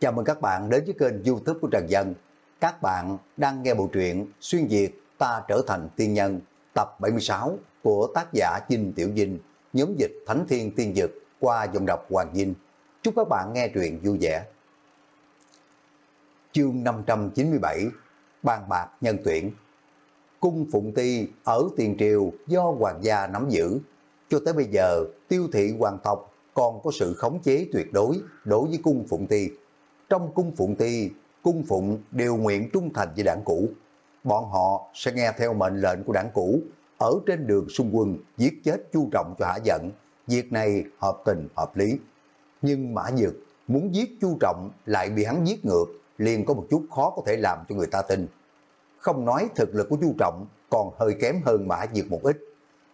Chào mừng các bạn đến với kênh youtube của Trần Dân. Các bạn đang nghe bộ truyện Xuyên Việt Ta Trở Thành Tiên Nhân tập 76 của tác giả Dinh Tiểu Dinh, nhóm dịch Thánh Thiên Tiên Dực qua dòng đọc Hoàng Dinh. Chúc các bạn nghe truyện vui vẻ. Chương 597 Bàn bạc nhân tuyển Cung Phụng Ti ở Tiền Triều do Hoàng gia nắm giữ. Cho tới bây giờ, tiêu thị hoàng tộc còn có sự khống chế tuyệt đối đối với cung Phụng Ti. Trong cung Phụng Ti, cung Phụng đều nguyện trung thành với đảng cũ. Bọn họ sẽ nghe theo mệnh lệnh của đảng cũ, ở trên đường xung quân giết chết chu trọng cho hả giận. Việc này hợp tình hợp lý. Nhưng Mã Nhược muốn giết chu trọng lại bị hắn giết ngược, liền có một chút khó có thể làm cho người ta tin. Không nói thực lực của chu trọng còn hơi kém hơn Mã Nhược một ít.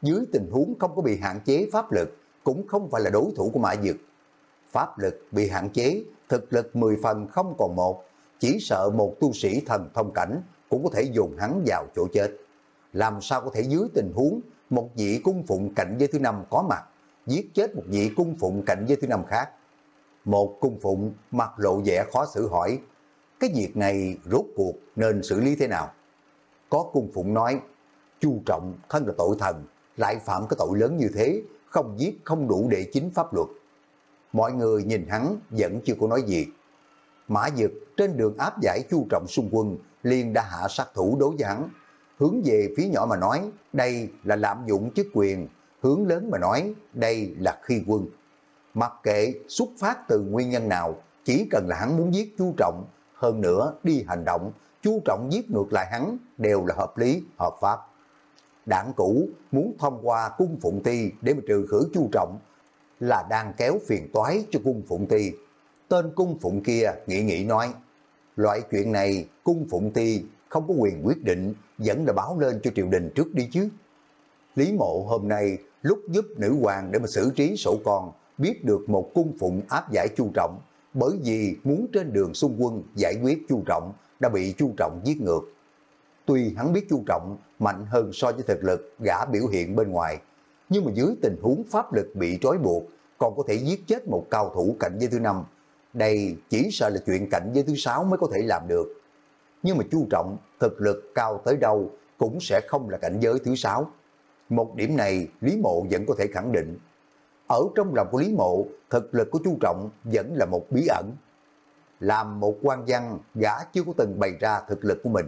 Dưới tình huống không có bị hạn chế pháp lực, cũng không phải là đối thủ của Mã Dược. Pháp lực bị hạn chế, thực lực 10 phần không còn một, chỉ sợ một tu sĩ thần thông cảnh cũng có thể dùng hắn vào chỗ chết. Làm sao có thể dưới tình huống một vị cung phụng cạnh giới thứ năm có mặt, giết chết một vị cung phụng cạnh giới thứ năm khác. Một cung phụng mặt lộ vẻ khó xử hỏi, cái việc này rốt cuộc nên xử lý thế nào? Có cung phụng nói, chu trọng thân là tội thần, lại phạm cái tội lớn như thế, không giết không đủ để chính pháp luật. Mọi người nhìn hắn vẫn chưa có nói gì. Mã Dực trên đường áp giải chu trọng xung quân liền đã hạ sát thủ đối với hắn. Hướng về phía nhỏ mà nói đây là lạm dụng chức quyền, hướng lớn mà nói đây là khi quân. Mặc kệ xuất phát từ nguyên nhân nào, chỉ cần là hắn muốn giết chu trọng, hơn nữa đi hành động, chu trọng giết ngược lại hắn đều là hợp lý, hợp pháp đảng cũ muốn thông qua cung phụng ti để mà trừ khử chu trọng là đang kéo phiền toái cho cung phụng ti. Tên cung phụng kia nghĩ nghĩ nói, loại chuyện này cung phụng ti không có quyền quyết định, vẫn là báo lên cho triều đình trước đi chứ. Lý mộ hôm nay lúc giúp nữ hoàng để mà xử trí sổ con, biết được một cung phụng áp giải chu trọng, bởi vì muốn trên đường xung quân giải quyết chu trọng đã bị chu trọng giết ngược. Tuy hắn biết chu trọng mạnh hơn so với thực lực gã biểu hiện bên ngoài, nhưng mà dưới tình huống pháp lực bị trói buộc, còn có thể giết chết một cao thủ cạnh giới thứ năm. Đây chỉ sợ là chuyện cạnh giới thứ sáu mới có thể làm được. Nhưng mà chu trọng, thực lực cao tới đâu cũng sẽ không là cảnh giới thứ sáu. Một điểm này Lý Mộ vẫn có thể khẳng định. Ở trong lòng của Lý Mộ, thực lực của chu trọng vẫn là một bí ẩn. Làm một quan văn, gã chưa có từng bày ra thực lực của mình.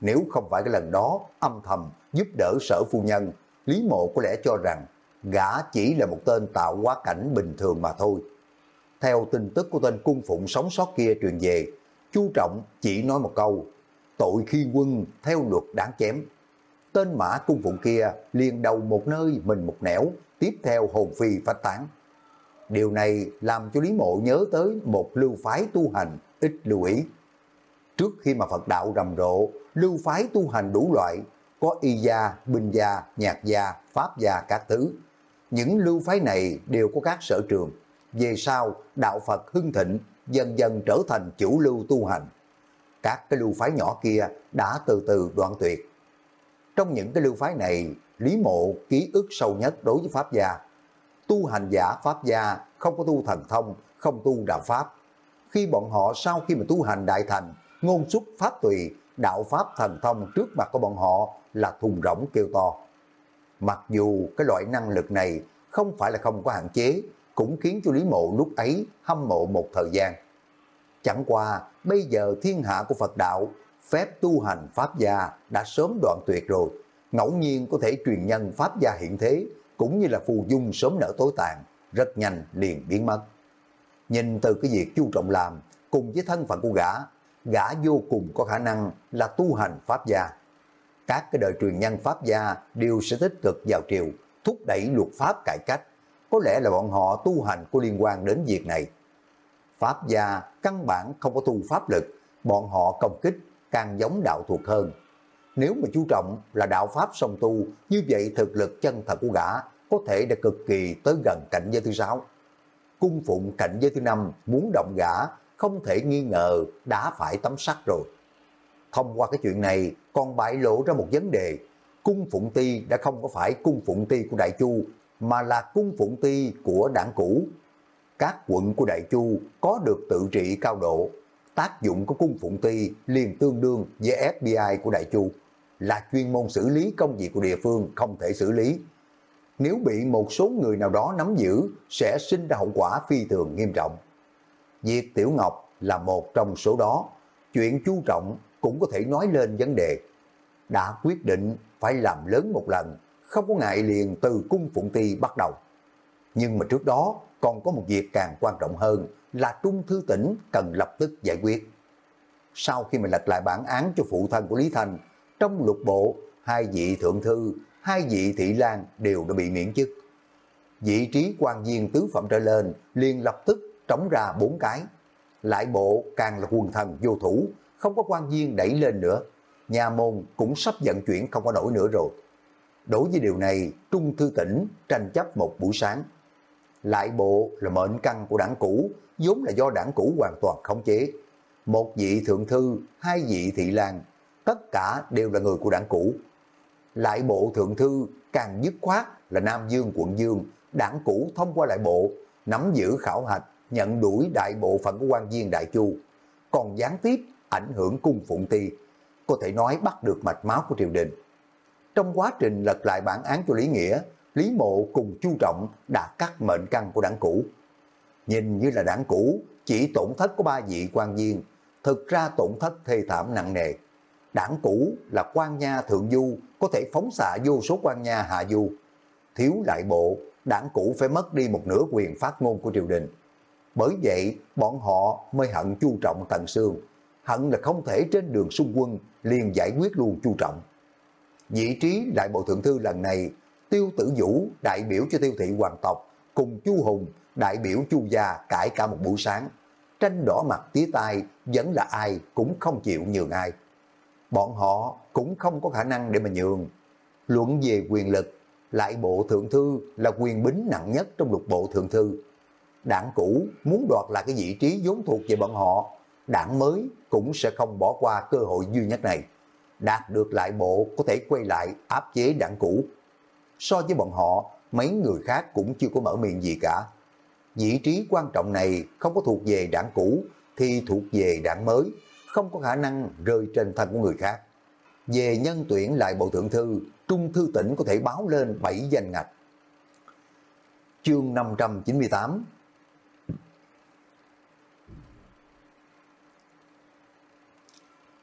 Nếu không phải cái lần đó âm thầm giúp đỡ sở phu nhân, Lý Mộ có lẽ cho rằng gã chỉ là một tên tạo quá cảnh bình thường mà thôi. Theo tin tức của tên cung phụng sống sót kia truyền về, Chu Trọng chỉ nói một câu, tội khi quân theo luật đáng chém. Tên mã cung phụng kia liền đầu một nơi mình một nẻo, tiếp theo hồn phi phát tán. Điều này làm cho Lý Mộ nhớ tới một lưu phái tu hành ít lưu ý. Trước khi mà Phật đạo rầm rộ, lưu phái tu hành đủ loại, có y gia, binh gia, nhạc gia, pháp gia các thứ. Những lưu phái này đều có các sở trường. Về sau, đạo Phật hưng thịnh, dần dần trở thành chủ lưu tu hành. Các cái lưu phái nhỏ kia đã từ từ đoạn tuyệt. Trong những cái lưu phái này, Lý Mộ ký ức sâu nhất đối với Pháp gia. Tu hành giả Pháp gia không có tu thần thông, không tu đạo Pháp. Khi bọn họ sau khi mà tu hành đại thành, ngôn xuất Pháp tùy, đạo Pháp thần thông trước mặt của bọn họ là thùng rỗng kêu to. Mặc dù cái loại năng lực này không phải là không có hạn chế, cũng khiến cho Lý Mộ lúc ấy hâm mộ một thời gian. Chẳng qua, bây giờ thiên hạ của Phật đạo, phép tu hành Pháp gia đã sớm đoạn tuyệt rồi. Ngẫu nhiên có thể truyền nhân Pháp gia hiện thế, cũng như là phù dung sớm nở tối tàn, rất nhanh liền biến mất. Nhìn từ cái việc chu trọng làm, cùng với thân phận của gã, gã vô cùng có khả năng là tu hành Pháp gia. Các cái đời truyền nhân Pháp gia đều sẽ tích cực vào triều, thúc đẩy luật Pháp cải cách. Có lẽ là bọn họ tu hành có liên quan đến việc này. Pháp gia căn bản không có tu pháp lực, bọn họ công kích càng giống đạo thuộc hơn. Nếu mà chú trọng là đạo Pháp song tu, như vậy thực lực chân thật của gã có thể đã cực kỳ tới gần cảnh giới thứ sáu. Cung phụng cảnh giới thứ năm muốn động gã không thể nghi ngờ đã phải tấm sắt rồi. Thông qua cái chuyện này còn bại lộ ra một vấn đề. Cung Phụng Ti đã không có phải cung Phụng Ti của Đại Chu mà là cung Phụng Ti của đảng cũ. các quận của Đại Chu có được tự trị cao độ, tác dụng của cung phụng ti liền tương đương với FBI của Đại Chu, là chuyên môn xử lý công việc của địa phương không thể xử lý. Nếu bị một số người nào đó nắm giữ, sẽ sinh ra hậu quả phi thường nghiêm trọng. Việc Tiểu Ngọc là một trong số đó, chuyện chú trọng cũng có thể nói lên vấn đề. Đã quyết định phải làm lớn một lần, không có ngại liền từ cung phụng ti bắt đầu. Nhưng mà trước đó còn có một việc càng quan trọng hơn là Trung Thư Tỉnh cần lập tức giải quyết. Sau khi mình lật lại bản án cho phụ thân của Lý Thành, trong lục bộ, hai vị thượng thư, hai vị thị lan đều đã bị miễn chức. Vị trí quan viên tứ phẩm trở lên liền lập tức trống ra bốn cái. Lại bộ càng là quần thần vô thủ, không có quan viên đẩy lên nữa. Nhà môn cũng sắp vận chuyển không có nổi nữa rồi. Đối với điều này, Trung Thư Tỉnh tranh chấp một buổi sáng. Lại bộ là mệnh căn của đảng cũ, vốn là do đảng cũ hoàn toàn khống chế. Một vị thượng thư, hai vị thị lang, tất cả đều là người của đảng cũ. Lại bộ thượng thư càng dứt khoát là Nam Dương quận Dương, đảng cũ thông qua lại bộ, nắm giữ khảo hạch, nhận đuổi đại bộ phận của quan viên Đại Chu, còn gián tiếp ảnh hưởng cung phụng ti, có thể nói bắt được mạch máu của triều đình. Trong quá trình lật lại bản án cho Lý Nghĩa, Lý Mộ cùng Chu Trọng đã cắt mệnh căn của đảng cũ. Nhìn như là đảng cũ, chỉ tổn thất của ba vị quan viên, thực ra tổn thất thê thảm nặng nề. Đảng cũ là quan nha thượng du, có thể phóng xạ vô số quan nha hạ du. Thiếu lại bộ, đảng cũ phải mất đi một nửa quyền phát ngôn của triều đình. Bởi vậy, bọn họ mới hận Chu Trọng tận xương. Hận là không thể trên đường xung quân liền giải quyết luôn Chu Trọng. Vị trí đại bộ thượng thư lần này, Tiêu Tử Vũ đại biểu cho tiêu thị hoàng tộc, cùng Chu Hùng đại biểu Chu gia cãi cả một buổi sáng. Tranh đỏ mặt tía tai, vẫn là ai cũng không chịu nhường ai. Bọn họ cũng không có khả năng để mà nhường. Luận về quyền lực, lại bộ thượng thư là quyền bính nặng nhất trong lục bộ thượng thư. Đảng cũ muốn đoạt lại cái vị trí vốn thuộc về bọn họ, đảng mới cũng sẽ không bỏ qua cơ hội duy nhất này. Đạt được lại bộ có thể quay lại áp chế đảng cũ. So với bọn họ, mấy người khác cũng chưa có mở miệng gì cả. Vị trí quan trọng này không có thuộc về đảng cũ thì thuộc về đảng mới, không có khả năng rơi trên thân của người khác. Về nhân tuyển lại bộ thượng thư, Trung Thư tỉnh có thể báo lên 7 danh ngạch. Chương 598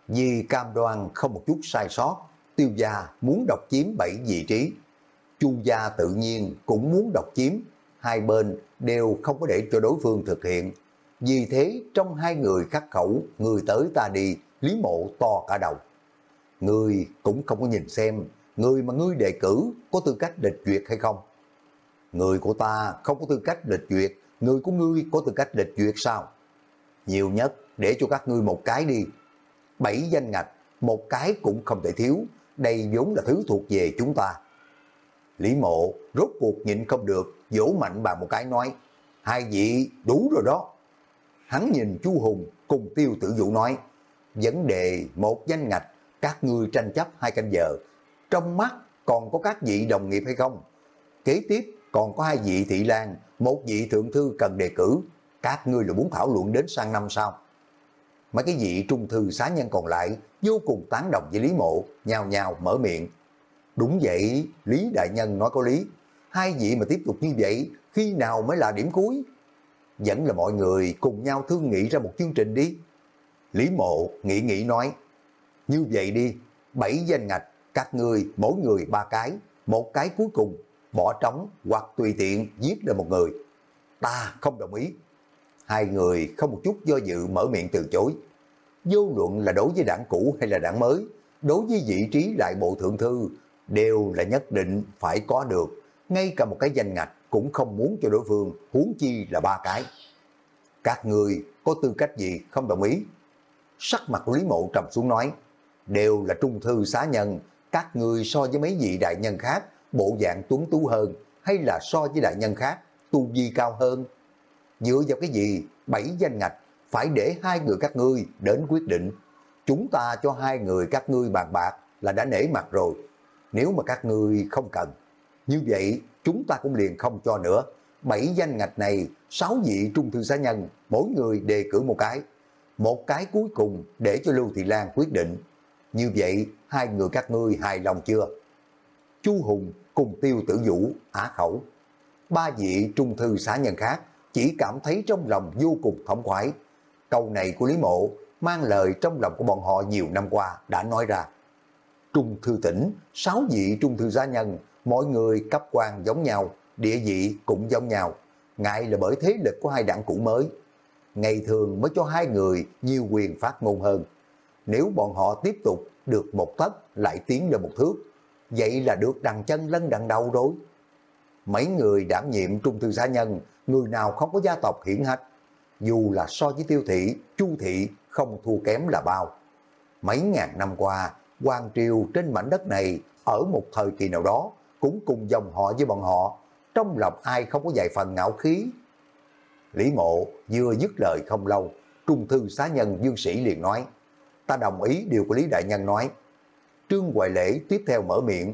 Vì cam đoan không một chút sai sót, tiêu gia muốn độc chiếm 7 vị trí. Chu gia tự nhiên cũng muốn độc chiếm, hai bên đều không có để cho đối phương thực hiện. Vì thế trong hai người khắc khẩu, người tới ta đi, Lý Mộ to cả đầu. Người cũng không có nhìn xem, người mà ngươi đề cử có tư cách địch duyệt hay không? Người của ta không có tư cách địch duyệt, người của ngươi có tư cách địch duyệt sao? Nhiều nhất để cho các ngươi một cái đi. Bảy danh ngạch, một cái cũng không thể thiếu, đây vốn là thứ thuộc về chúng ta. Lý mộ rốt cuộc nhịn không được, vỗ mạnh bà một cái nói, hai vị đủ rồi đó. Hắn nhìn chu Hùng cùng tiêu tử dụ nói, vấn đề một danh ngạch, các ngươi tranh chấp hai canh giờ, trong mắt còn có các vị đồng nghiệp hay không? Kế tiếp còn có hai vị thị lan, một vị thượng thư cần đề cử, các ngươi là muốn thảo luận đến sang năm sau. Mấy cái vị trung thư xá nhân còn lại vô cùng tán đồng với Lý Mộ, nhào nhào mở miệng. Đúng vậy, Lý Đại Nhân nói có lý. Hai vị mà tiếp tục như vậy, khi nào mới là điểm cuối? Vẫn là mọi người cùng nhau thương nghị ra một chương trình đi. Lý Mộ nghĩ nghĩ nói, như vậy đi, bảy danh ngạch, các người mỗi người ba cái, một cái cuối cùng, bỏ trống hoặc tùy tiện giết được một người. Ta không đồng ý. Hai người không một chút do dự mở miệng từ chối. Vô luận là đối với đảng cũ hay là đảng mới, đối với vị trí đại bộ thượng thư, đều là nhất định phải có được. Ngay cả một cái danh ngạch cũng không muốn cho đối phương, huống chi là ba cái. Các người có tư cách gì không đồng ý? Sắc mặt của Lý Mộ trầm xuống nói, đều là trung thư xá nhân, các người so với mấy vị đại nhân khác, bộ dạng tuấn tú hơn, hay là so với đại nhân khác, tu vi cao hơn. Dựa vào cái gì, bảy danh ngạch, phải để hai người các ngươi đến quyết định. Chúng ta cho hai người các ngươi bàn bạc là đã nể mặt rồi. Nếu mà các ngươi không cần, như vậy chúng ta cũng liền không cho nữa. bảy danh ngạch này, sáu vị trung thư xá nhân, mỗi người đề cử một cái. Một cái cuối cùng để cho Lưu Thị Lan quyết định. Như vậy, hai người các ngươi hài lòng chưa? Chu Hùng cùng Tiêu Tử Vũ á khẩu. Ba vị trung thư xá nhân khác chỉ cảm thấy trong lòng vô cùng thống khoái. Câu này của Lý Mộ mang lời trong lòng của bọn họ nhiều năm qua đã nói ra. Trung thư tỉnh, sáu vị trung thư gia nhân, mỗi người cấp quan giống nhau, địa vị cũng giống nhau. Ngại là bởi thế lực của hai đảng cũ mới. Ngày thường mới cho hai người nhiều quyền phát ngôn hơn. Nếu bọn họ tiếp tục được một tấc lại tiến lên một thước, vậy là được đằng chân lân đằng đầu rồi. Mấy người đảm nhiệm trung thư gia nhân, người nào không có gia tộc hiển hách, dù là so với tiêu thị, chu thị không thua kém là bao. Mấy ngàn năm qua, quan Triều trên mảnh đất này ở một thời kỳ nào đó cũng cùng dòng họ với bọn họ, trong lòng ai không có vài phần ngạo khí. Lý mộ vừa dứt lời không lâu, trung thư xá nhân dương sĩ liền nói, ta đồng ý điều của Lý Đại Nhân nói. Trương Hoài Lễ tiếp theo mở miệng,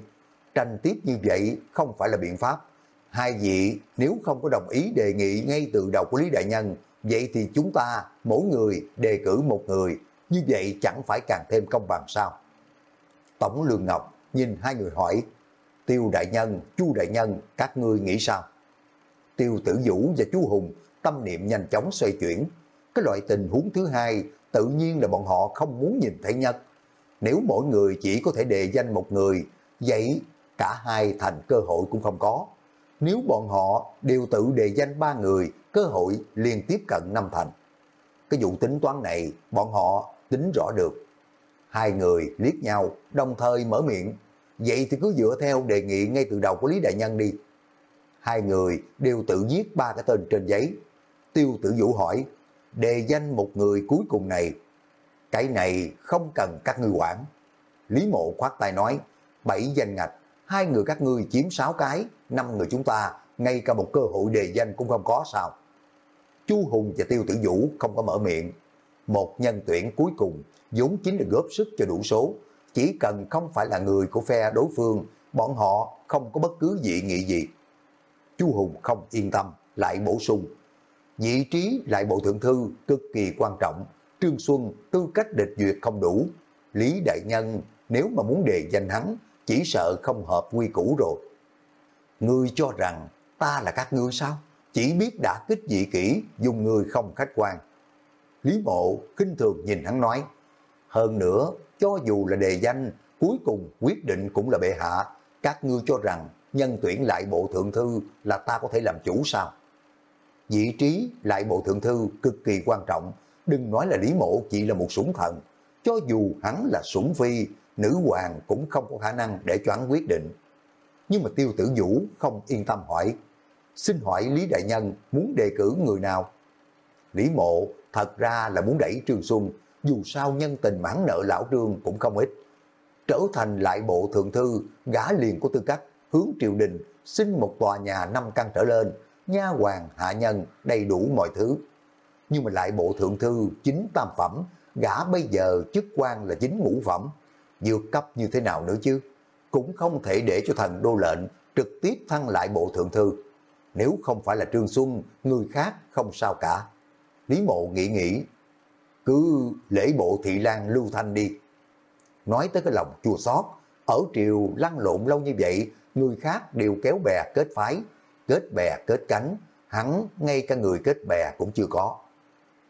tranh tiếp như vậy không phải là biện pháp. Hai vị nếu không có đồng ý đề nghị ngay từ đầu của Lý Đại Nhân, vậy thì chúng ta mỗi người đề cử một người, như vậy chẳng phải càng thêm công bằng sao? Tổng Lương Ngọc nhìn hai người hỏi, Tiêu Đại Nhân, Chu Đại Nhân, các ngươi nghĩ sao? Tiêu Tử Vũ và Chu Hùng tâm niệm nhanh chóng xoay chuyển. Cái loại tình huống thứ hai tự nhiên là bọn họ không muốn nhìn thấy nhất. Nếu mỗi người chỉ có thể đề danh một người, vậy cả hai thành cơ hội cũng không có. Nếu bọn họ đều tự đề danh ba người, cơ hội liền tiếp cận năm thành. Cái vụ tính toán này, bọn họ tính rõ được. Hai người liếc nhau, đồng thời mở miệng. Vậy thì cứ dựa theo đề nghị ngay từ đầu của Lý Đại Nhân đi. Hai người đều tự viết ba cái tên trên giấy. Tiêu tử vũ hỏi, đề danh một người cuối cùng này. Cái này không cần các ngươi quản. Lý mộ khoát tay nói, bảy danh ngạch, hai người các ngươi chiếm sáu cái, năm người chúng ta, ngay cả một cơ hội đề danh cũng không có sao. Chu Hùng và Tiêu Tử Vũ không có mở miệng. Một nhân tuyển cuối cùng vốn chính là góp sức cho đủ số. Chỉ cần không phải là người của phe đối phương, bọn họ không có bất cứ dị nghị gì. Chu Hùng không yên tâm, lại bổ sung. Vị trí lại bộ thượng thư cực kỳ quan trọng. Trương Xuân tư cách địch duyệt không đủ. Lý Đại Nhân nếu mà muốn đề danh hắn, chỉ sợ không hợp quy củ rồi. Ngươi cho rằng ta là các ngươi sao? Chỉ biết đã kích dị kỹ, dùng người không khách quan. Lý mộ kinh thường nhìn hắn nói, hơn nữa, cho dù là đề danh, cuối cùng quyết định cũng là bệ hạ. Các ngươi cho rằng nhân tuyển lại bộ thượng thư là ta có thể làm chủ sao? Vị trí lại bộ thượng thư cực kỳ quan trọng. Đừng nói là Lý Mộ chỉ là một sủng thần. Cho dù hắn là sủng phi, nữ hoàng cũng không có khả năng để cho hắn quyết định. Nhưng mà tiêu tử vũ không yên tâm hỏi. Xin hỏi Lý Đại Nhân muốn đề cử người nào? Lý Mộ thật ra là muốn đẩy Trương Xuân dù sao nhân tình mãn nợ lão trương cũng không ít. Trở thành lại bộ thượng thư, gã liền của tư cách hướng triều đình, xin một tòa nhà năm căn trở lên, nha hoàng, hạ nhân, đầy đủ mọi thứ. Nhưng mà lại bộ thượng thư chính tam phẩm, gã bây giờ chức quan là chính ngũ phẩm dược cấp như thế nào nữa chứ? Cũng không thể để cho thần đô lệnh trực tiếp thăng lại bộ thượng thư. Nếu không phải là Trương Xuân, người khác không sao cả. Lý mộ nghĩ nghĩ, cứ lễ bộ thị lan lưu thanh đi. Nói tới cái lòng chua xót ở triều lăn lộn lâu như vậy, người khác đều kéo bè kết phái, kết bè kết cánh, hắn ngay cả người kết bè cũng chưa có.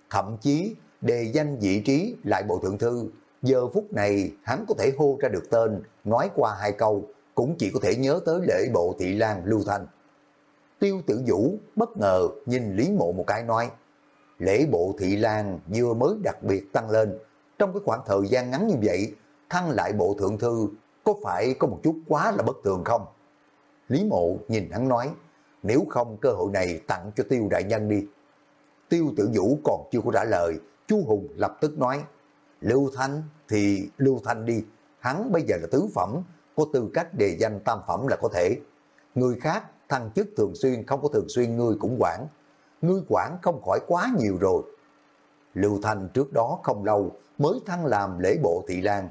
Thậm chí đề danh vị trí lại bộ thượng thư, giờ phút này hắn có thể hô ra được tên, nói qua hai câu, cũng chỉ có thể nhớ tới lễ bộ thị lan lưu thanh. Tiêu tử vũ bất ngờ nhìn Lý Mộ một cái nói, lễ bộ thị lan vừa mới đặc biệt tăng lên. Trong cái khoảng thời gian ngắn như vậy, thăng lại bộ thượng thư có phải có một chút quá là bất thường không? Lý mộ nhìn hắn nói, nếu không cơ hội này tặng cho tiêu đại nhân đi. Tiêu tử vũ còn chưa có trả lời, chu Hùng lập tức nói, Lưu Thanh thì Lưu Thanh đi, hắn bây giờ là tứ phẩm, có tư cách đề danh tam phẩm là có thể. Người khác thăng chức thường xuyên không có thường xuyên ngươi cũng quản, ngươi quản không khỏi quá nhiều rồi. Lưu Thanh trước đó không lâu mới thăng làm lễ bộ thị lan.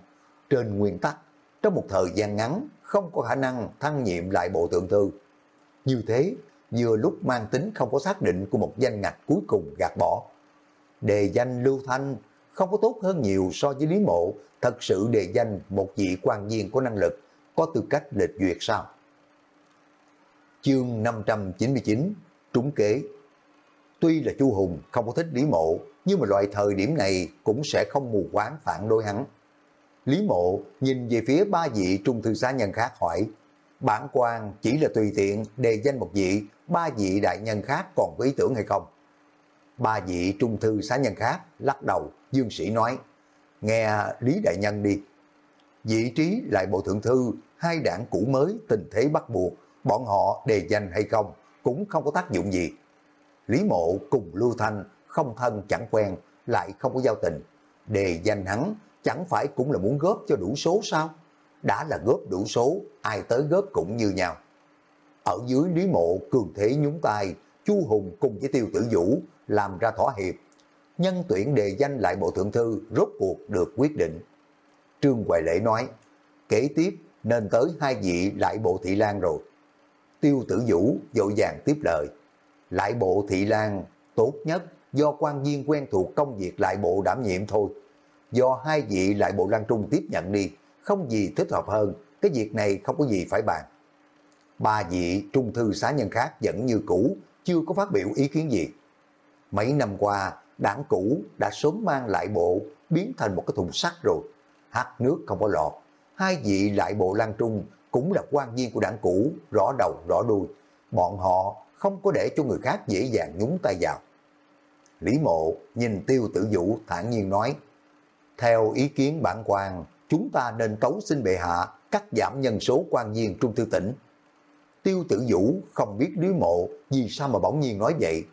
Trên nguyên tắc, trong một thời gian ngắn không có khả năng thăng nhiệm lại bộ thượng thư. Như thế, vừa lúc mang tính không có xác định của một danh ngạch cuối cùng gạt bỏ. Đề danh Lưu Thanh không có tốt hơn nhiều so với Lý Mộ, thật sự đề danh một vị quan viên có năng lực, có tư cách lịch duyệt sao? Chương 599 Trúng kế Tuy là Chu Hùng không có thích Lý Mộ, nhưng mà loại thời điểm này cũng sẽ không mù quáng phản đối hắn. Lý Mộ nhìn về phía ba vị trung thư xá nhân khác hỏi, bản quan chỉ là tùy tiện đề danh một vị, ba vị đại nhân khác còn có ý tưởng hay không? Ba vị trung thư xá nhân khác lắc đầu, Dương Sĩ nói, nghe Lý Đại Nhân đi. Vị trí lại bộ thượng thư, hai đảng cũ mới tình thế bắt buộc, bọn họ đề danh hay không cũng không có tác dụng gì. Lý Mộ cùng Lưu Thanh không thân chẳng quen, lại không có giao tình. Đề danh hắn chẳng phải cũng là muốn góp cho đủ số sao? Đã là góp đủ số, ai tới góp cũng như nhau. Ở dưới Lý Mộ cường thế nhúng tay, Chu Hùng cùng với Tiêu Tử Vũ làm ra thỏa hiệp. Nhân tuyển đề danh lại bộ thượng thư rốt cuộc được quyết định. Trương Hoài Lễ nói, kế tiếp nên tới hai vị lại bộ thị lan rồi. Tiêu Tử Vũ dội vàng tiếp lời, lại bộ thị lan tốt nhất do quan viên quen thuộc công việc lại bộ đảm nhiệm thôi. Do hai vị lại bộ Lan Trung tiếp nhận đi, không gì thích hợp hơn, cái việc này không có gì phải bàn. Ba vị trung thư xá nhân khác vẫn như cũ, chưa có phát biểu ý kiến gì. Mấy năm qua, đảng cũ đã sớm mang lại bộ biến thành một cái thùng sắt rồi. Hát nước không có lọt. Hai vị lại bộ Lan Trung cũng là quan viên của đảng cũ, rõ đầu rõ đuôi. Bọn họ không có để cho người khác dễ dàng nhúng tay vào. Lý mộ nhìn tiêu tử vũ thản nhiên nói, theo ý kiến bản quan, chúng ta nên tấu xin bệ hạ cắt giảm nhân số quan viên trung thư tỉnh. Tiêu tử vũ không biết Lý mộ vì sao mà bỗng nhiên nói vậy.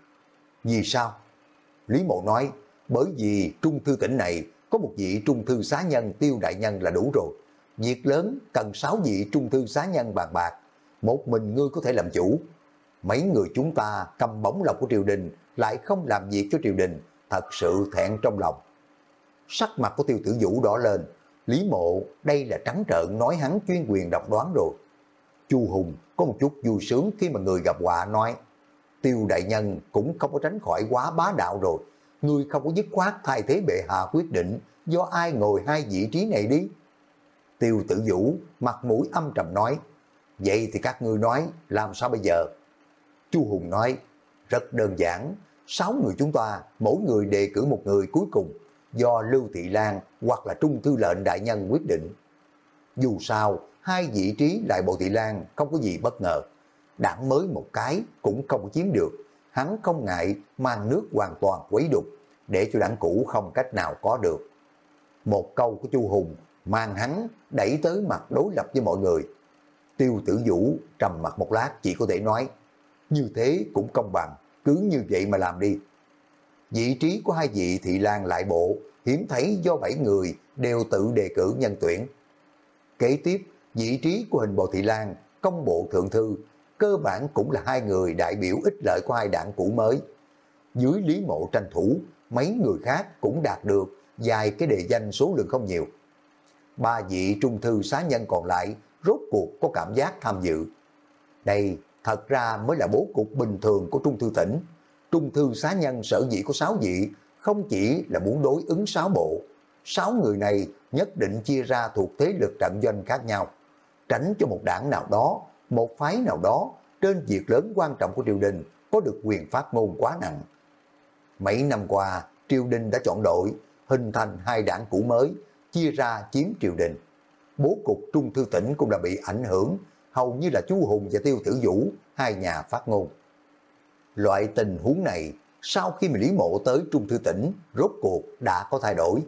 Vì sao? Lý mộ nói, bởi vì trung thư tỉnh này có một vị trung thư xá nhân tiêu đại nhân là đủ rồi. Việc lớn cần sáu vị trung thư xá nhân bàn bạc. Một mình ngươi có thể làm chủ. Mấy người chúng ta cầm bóng lọc của triều đình lại không làm việc cho triều đình, thật sự thẹn trong lòng. Sắc mặt của tiêu tử vũ đỏ lên, Lý mộ đây là trắng trợn nói hắn chuyên quyền độc đoán rồi. Chu Hùng có một chút vui sướng khi mà người gặp họa nói, tiêu đại nhân cũng không có tránh khỏi quá bá đạo rồi, người không có dứt khoát thay thế bệ hạ quyết định do ai ngồi hai vị trí này đi. Tiêu tử vũ mặt mũi âm trầm nói, vậy thì các ngươi nói làm sao bây giờ? Chu Hùng nói, rất đơn giản, sáu người chúng ta, mỗi người đề cử một người cuối cùng, do Lưu Thị Lan hoặc là Trung Thư lệnh đại nhân quyết định. Dù sao, hai vị trí đại bộ Thị Lan không có gì bất ngờ. Đảng mới một cái cũng không chiếm được, hắn không ngại mang nước hoàn toàn quấy đục, để cho đảng cũ không cách nào có được. Một câu của Chu Hùng mang hắn đẩy tới mặt đối lập với mọi người. Tiêu tử vũ trầm mặt một lát chỉ có thể nói, như thế cũng công bằng, cứ như vậy mà làm đi. Vị trí của hai vị thị lan lại bộ, hiếm thấy do bảy người đều tự đề cử nhân tuyển. Kế tiếp, vị trí của hình bộ thị lan, công bộ thượng thư, cơ bản cũng là hai người đại biểu ích lợi của hai đảng cũ mới. Dưới lý mộ tranh thủ, mấy người khác cũng đạt được vài cái đề danh số lượng không nhiều. Ba vị trung thư xá nhân còn lại rốt cuộc có cảm giác tham dự. Đây thật ra mới là bố cục bình thường của Trung Thư tỉnh. Trung Thư xá nhân sở dĩ có sáu vị, không chỉ là muốn đối ứng sáu bộ. Sáu người này nhất định chia ra thuộc thế lực trận doanh khác nhau, tránh cho một đảng nào đó, một phái nào đó, trên việc lớn quan trọng của triều đình có được quyền phát ngôn quá nặng. Mấy năm qua, triều đình đã chọn đội, hình thành hai đảng cũ mới, chia ra chiếm triều đình. Bố cục Trung Thư tỉnh cũng đã bị ảnh hưởng hầu như là chú Hùng và Tiêu Tử Vũ, hai nhà phát ngôn. Loại tình huống này, sau khi mà Lý Mộ tới Trung Thư tỉnh, rốt cuộc đã có thay đổi.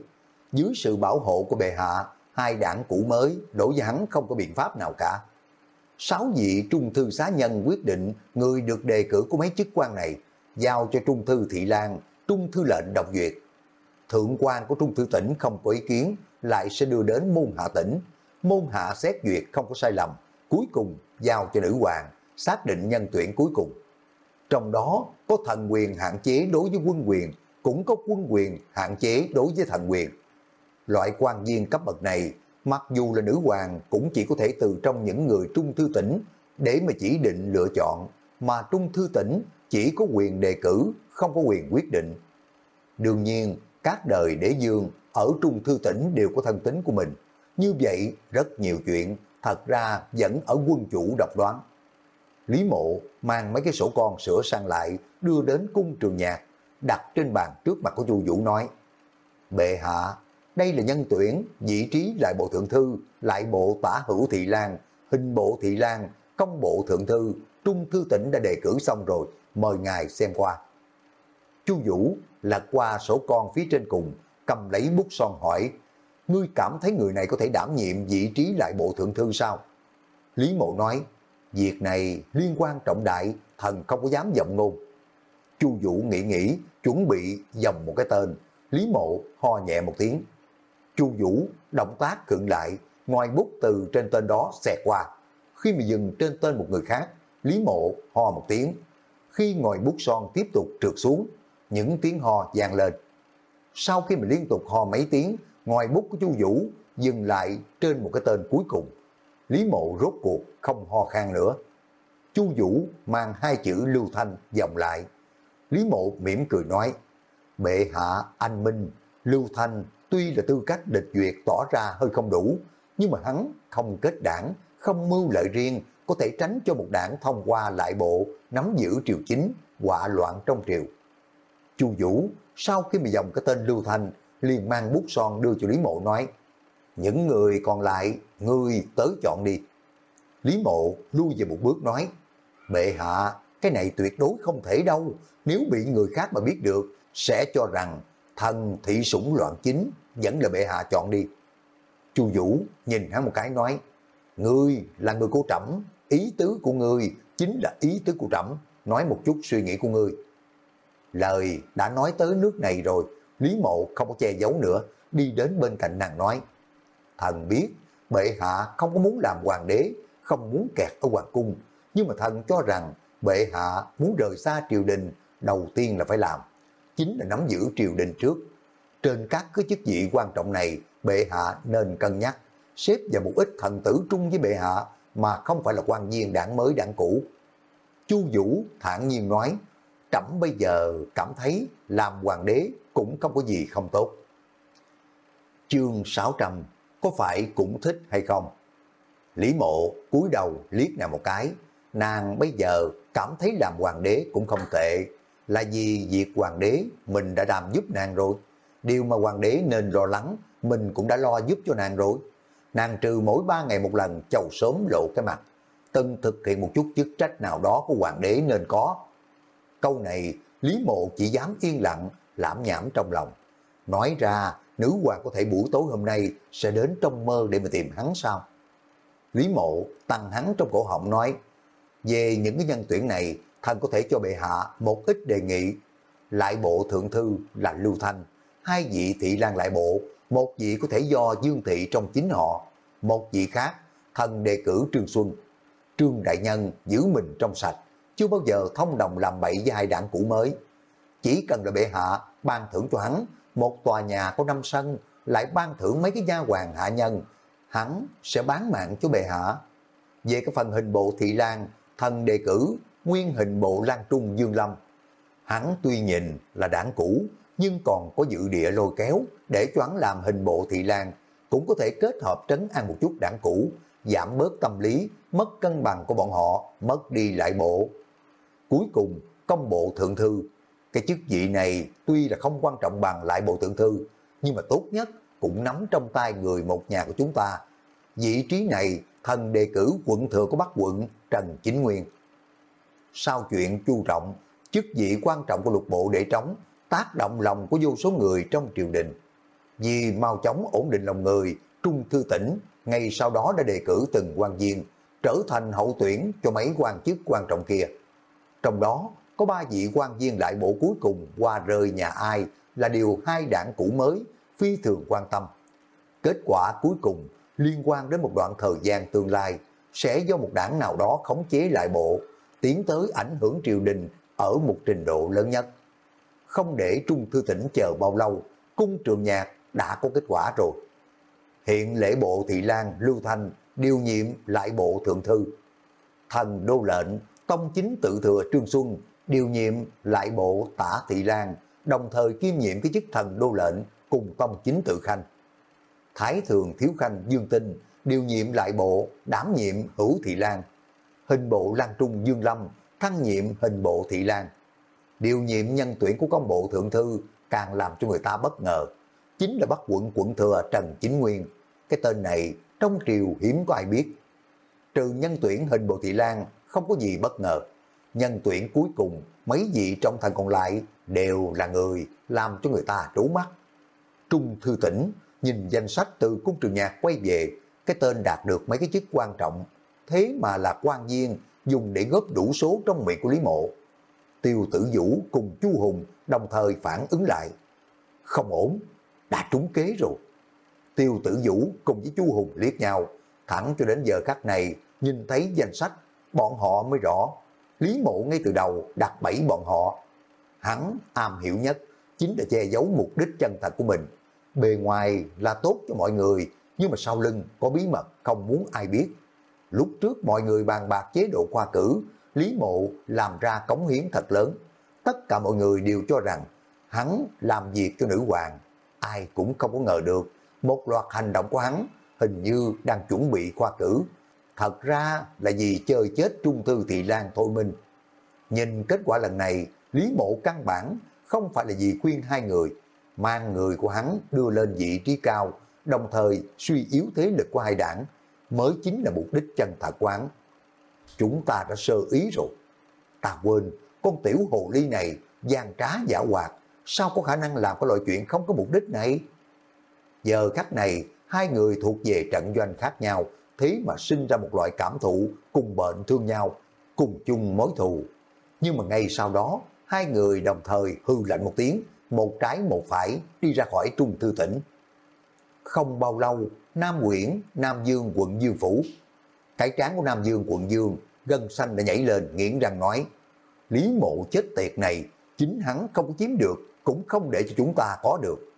Dưới sự bảo hộ của bệ hạ, hai đảng cũ mới đối với hắn không có biện pháp nào cả. Sáu vị Trung Thư xá nhân quyết định người được đề cử của mấy chức quan này giao cho Trung Thư Thị Lan, Trung Thư lệnh độc duyệt. Thượng quan của Trung Thư tỉnh không có ý kiến, lại sẽ đưa đến môn hạ tỉnh. Môn hạ xét duyệt không có sai lầm, cuối cùng giao cho nữ hoàng, xác định nhân tuyển cuối cùng. Trong đó có thần quyền hạn chế đối với quân quyền, cũng có quân quyền hạn chế đối với thần quyền. Loại quan viên cấp bậc này, mặc dù là nữ hoàng cũng chỉ có thể từ trong những người trung thư tỉnh để mà chỉ định lựa chọn, mà Trung Thư Tỉnh chỉ có quyền đề cử, không có quyền quyết định. Đương nhiên, các đời đế dương ở Trung Thư Tỉnh đều có thân tính của mình. Như vậy, rất nhiều chuyện thật ra vẫn ở quân chủ độc đoán. Lý Mộ mang mấy cái sổ con sửa sang lại đưa đến cung trường nhạc, đặt trên bàn trước mặt của Chu Vũ nói Bệ hạ, đây là nhân tuyển, vị trí lại bộ thượng thư, lại bộ tả hữu thị lan, hình bộ thị lan, công bộ thượng thư, trung thư tỉnh đã đề cử xong rồi, mời ngài xem qua. Chu Vũ lật qua sổ con phía trên cùng, cầm lấy bút son hỏi, ngươi cảm thấy người này có thể đảm nhiệm vị trí lại bộ thượng thư sao? Lý Mộ nói, việc này liên quan trọng đại, thần không có dám giọng ngôn. Chu Vũ nghĩ nghĩ, chuẩn bị dòng một cái tên, Lý Mộ ho nhẹ một tiếng. Chu Vũ động tác cận lại, ngoài bút từ trên tên đó xẹt qua. Khi mà dừng trên tên một người khác, Lý Mộ ho một tiếng. Khi ngòi bút son tiếp tục trượt xuống, những tiếng ho vang lên. Sau khi mà liên tục ho mấy tiếng, ngòi bút của Chu Vũ dừng lại trên một cái tên cuối cùng. Lý Mộ rốt cuộc không ho khan nữa. Chu Vũ mang hai chữ Lưu Thanh dòng lại. Lý Mộ mỉm cười nói, Bệ hạ anh Minh, Lưu Thanh tuy là tư cách địch duyệt tỏ ra hơi không đủ, nhưng mà hắn không kết đảng, không mưu lợi riêng, có thể tránh cho một đảng thông qua lại bộ, nắm giữ triều chính, họa loạn trong triều. Chu Vũ sau khi mà dòng cái tên Lưu thành liền mang bút son đưa cho Lý Mộ nói, những người còn lại, ngươi tới chọn đi. Lý Mộ lui về một bước nói, bệ hạ, cái này tuyệt đối không thể đâu, nếu bị người khác mà biết được, sẽ cho rằng thần thị sủng loạn chính vẫn là bệ hạ chọn đi. Chu Vũ nhìn hắn một cái nói, ngươi là người của trẫm, ý tứ của ngươi chính là ý tứ của trẫm, nói một chút suy nghĩ của ngươi. Lời đã nói tới nước này rồi, Lý Mộ không có che giấu nữa, đi đến bên cạnh nàng nói, thần biết bệ hạ không có muốn làm hoàng đế, không muốn kẹt ở hoàng cung, nhưng mà thần cho rằng bệ hạ muốn rời xa triều đình, đầu tiên là phải làm, chính là nắm giữ triều đình trước. Trên các cái chức vị quan trọng này, bệ hạ nên cân nhắc, xếp vào một ít thần tử trung với bệ hạ, mà không phải là quan viên đảng mới đảng cũ. Chu Vũ thản nhiên nói, trẫm bây giờ cảm thấy làm hoàng đế cũng không có gì không tốt. Chương 600 có phải cũng thích hay không? Lý mộ cúi đầu liếc nàng một cái, nàng bây giờ cảm thấy làm hoàng đế cũng không tệ, là vì việc hoàng đế mình đã làm giúp nàng rồi. Điều mà hoàng đế nên lo lắng, mình cũng đã lo giúp cho nàng rồi. Nàng trừ mỗi ba ngày một lần chầu sớm lộ cái mặt, từng thực hiện một chút chức trách nào đó của hoàng đế nên có. Câu này Lý Mộ chỉ dám yên lặng, lãm nhảm trong lòng. Nói ra, nữ hoàng có thể buổi tối hôm nay sẽ đến trong mơ để mà tìm hắn sao? Lý Mộ tăng hắn trong cổ họng nói, về những cái nhân tuyển này, thần có thể cho bệ hạ một ít đề nghị. Lại bộ thượng thư là Lưu Thanh, hai vị thị lang lại bộ, một vị có thể do Dương Thị trong chính họ, một vị khác, thần đề cử Trương Xuân. Trương Đại Nhân giữ mình trong sạch, chưa bao giờ thông đồng làm bậy với hai đảng cũ mới. Chỉ cần là bệ hạ ban thưởng cho hắn một tòa nhà có năm sân, lại ban thưởng mấy cái gia hoàng hạ nhân, hắn sẽ bán mạng cho bệ hạ. Về cái phần hình bộ thị lang, thần đề cử nguyên hình bộ Lan Trung Dương Lâm. Hắn tuy nhìn là đảng cũ, nhưng còn có dự địa lôi kéo để choán làm hình bộ thị lan, cũng có thể kết hợp trấn an một chút đảng cũ, giảm bớt tâm lý, mất cân bằng của bọn họ, mất đi lại bộ. Cuối cùng, công bộ thượng thư, cái chức vị này tuy là không quan trọng bằng lại bộ thượng thư, nhưng mà tốt nhất cũng nắm trong tay người một nhà của chúng ta. Vị trí này thần đề cử quận thừa của Bắc quận Trần Chính Nguyên. Sau chuyện chu trọng, chức vị quan trọng của lục bộ để trống, tác động lòng của vô số người trong triều đình. Vì mau chóng ổn định lòng người, Trung Thư Tỉnh ngay sau đó đã đề cử từng quan viên, trở thành hậu tuyển cho mấy quan chức quan trọng kia. Trong đó, có ba vị quan viên đại bộ cuối cùng qua rơi nhà ai là điều hai đảng cũ mới phi thường quan tâm. Kết quả cuối cùng liên quan đến một đoạn thời gian tương lai sẽ do một đảng nào đó khống chế lại bộ, tiến tới ảnh hưởng triều đình ở một trình độ lớn nhất. Không để Trung Thư Tỉnh chờ bao lâu, cung trường nhạc đã có kết quả rồi. Hiện lễ bộ Thị Lan Lưu Thanh điều nhiệm lại bộ thượng thư. Thần đô lệnh tông chính tự thừa Trương Xuân điều nhiệm lại bộ tả thị lan, đồng thời kiêm nhiệm cái chức thần đô lệnh cùng tông chính tự khanh. Thái thường thiếu khanh Dương Tinh điều nhiệm lại bộ đảm nhiệm hữu thị lan, hình bộ Lan Trung Dương Lâm thăng nhiệm hình bộ thị lan. Điều nhiệm nhân tuyển của công bộ thượng thư càng làm cho người ta bất ngờ. Chính là bắt quận quận thừa Trần Chính Nguyên. Cái tên này trong triều hiếm có ai biết. Trừ nhân tuyển hình bộ thị lan không có gì bất ngờ. Nhân tuyển cuối cùng mấy vị trong thần còn lại đều là người làm cho người ta trú mắt. Trung Thư Tỉnh nhìn danh sách từ cung trường nhạc quay về, cái tên đạt được mấy cái chức quan trọng, thế mà là quan viên dùng để góp đủ số trong miệng của Lý Mộ. Tiêu Tử Vũ cùng Chu Hùng đồng thời phản ứng lại. Không ổn, đã trúng kế rồi. Tiêu Tử Vũ cùng với Chu Hùng liếc nhau, thẳng cho đến giờ khắc này, nhìn thấy danh sách, bọn họ mới rõ. Lý Mộ ngay từ đầu đặt bẫy bọn họ. Hắn am hiểu nhất, chính là che giấu mục đích chân thật của mình. Bề ngoài là tốt cho mọi người, nhưng mà sau lưng có bí mật không muốn ai biết. Lúc trước mọi người bàn bạc chế độ khoa cử, Lý Mộ làm ra cống hiến thật lớn. Tất cả mọi người đều cho rằng hắn làm việc cho nữ hoàng. Ai cũng không có ngờ được một loạt hành động của hắn hình như đang chuẩn bị khoa cử. Thật ra là vì chơi chết Trung Thư Thị Lan thôi minh. Nhìn kết quả lần này, Lý Mộ căn bản không phải là vì khuyên hai người, mang người của hắn đưa lên vị trí cao, đồng thời suy yếu thế lực của hai đảng, mới chính là mục đích chân thật quán. Chúng ta đã sơ ý rồi. Ta quên, con tiểu hồ ly này gian trá giả hoạt, sao có khả năng làm cái loại chuyện không có mục đích này? Giờ khắc này, hai người thuộc về trận doanh khác nhau, thế mà sinh ra một loại cảm thụ cùng bệnh thương nhau, cùng chung mối thù. Nhưng mà ngay sau đó, hai người đồng thời hư lạnh một tiếng, một trái một phải đi ra khỏi trung thư tỉnh. Không bao lâu, Nam Nguyễn, Nam Dương quận Dương Phủ. Cái trán của Nam Dương quận Dương, gân xanh đã nhảy lên, nghiến răng nói, Lý mộ chết tiệt này, chính hắn không có chiếm được, cũng không để cho chúng ta có được.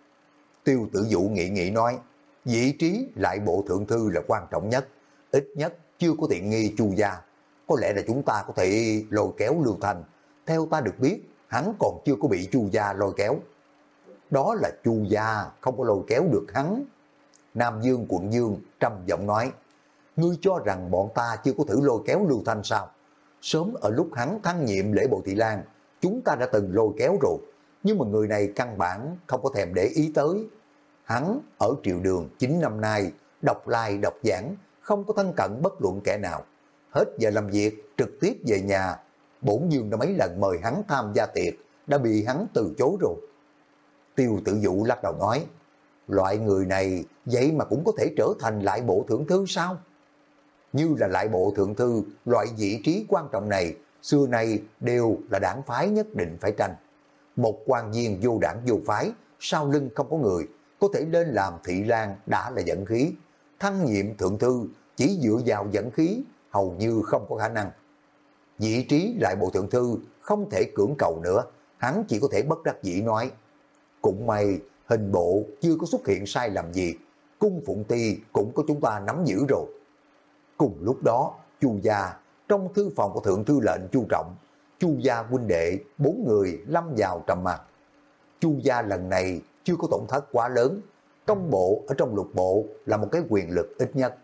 Tiêu tử dụ nghị nghị nói, vị trí lại bộ thượng thư là quan trọng nhất, ít nhất chưa có tiện nghi chu gia. Có lẽ là chúng ta có thể lôi kéo Lưu Thành. Theo ta được biết, hắn còn chưa có bị chu gia lôi kéo. Đó là chu gia không có lôi kéo được hắn. Nam Dương quận Dương trầm giọng nói, ngươi cho rằng bọn ta chưa có thử lôi kéo Lưu Thanh sao? Sớm ở lúc hắn thăng nhiệm lễ bộ thị lan, chúng ta đã từng lôi kéo rồi, nhưng mà người này căn bản không có thèm để ý tới. Hắn ở triều đường 9 năm nay, đọc lai đọc giảng, không có thân cận bất luận kẻ nào. Hết giờ làm việc, trực tiếp về nhà, bổn dương đã mấy lần mời hắn tham gia tiệc, đã bị hắn từ chối rồi. Tiêu tự dụ lắc đầu nói, loại người này vậy mà cũng có thể trở thành lại bộ thưởng thư sao? Như là lại bộ thượng thư, loại vị trí quan trọng này, xưa nay đều là đảng phái nhất định phải tranh. Một quan viên vô đảng vô phái, sau lưng không có người, có thể lên làm thị lan đã là dẫn khí. Thăng nhiệm thượng thư chỉ dựa vào dẫn khí hầu như không có khả năng. Vị trí lại bộ thượng thư không thể cưỡng cầu nữa, hắn chỉ có thể bất đắc dĩ nói. Cũng may hình bộ chưa có xuất hiện sai lầm gì, cung phụng ti cũng có chúng ta nắm giữ rồi. Cùng lúc đó, chu gia, trong thư phòng của thượng thư lệnh chu trọng, chu gia huynh đệ, bốn người lâm vào trầm mặc chu gia lần này chưa có tổn thất quá lớn, công bộ ở trong lục bộ là một cái quyền lực ít nhất.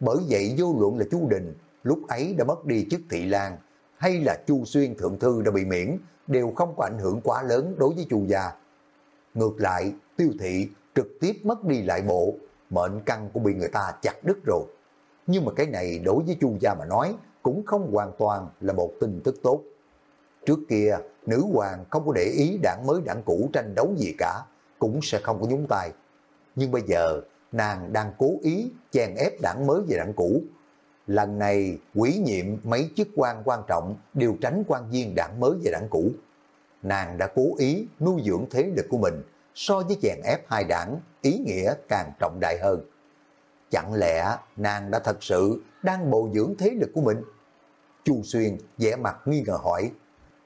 Bởi vậy vô luận là chu đình, lúc ấy đã mất đi chức thị lang, hay là chu xuyên thượng thư đã bị miễn, đều không có ảnh hưởng quá lớn đối với chu gia. Ngược lại, tiêu thị trực tiếp mất đi lại bộ, mệnh căn cũng bị người ta chặt đứt rồi. Nhưng mà cái này đối với chu gia mà nói, cũng không hoàn toàn là một tin tức tốt. Trước kia, nữ hoàng không có để ý đảng mới đảng cũ tranh đấu gì cả, cũng sẽ không có nhúng tay. Nhưng bây giờ, nàng đang cố ý chèn ép đảng mới về đảng cũ. Lần này, quỷ nhiệm mấy chức quan quan trọng đều tránh quan viên đảng mới về đảng cũ nàng đã cố ý nuôi dưỡng thế lực của mình so với chèn ép hai đảng, ý nghĩa càng trọng đại hơn. Chẳng lẽ nàng đã thật sự đang bồi dưỡng thế lực của mình? Chu Xuyên vẻ mặt nghi ngờ hỏi,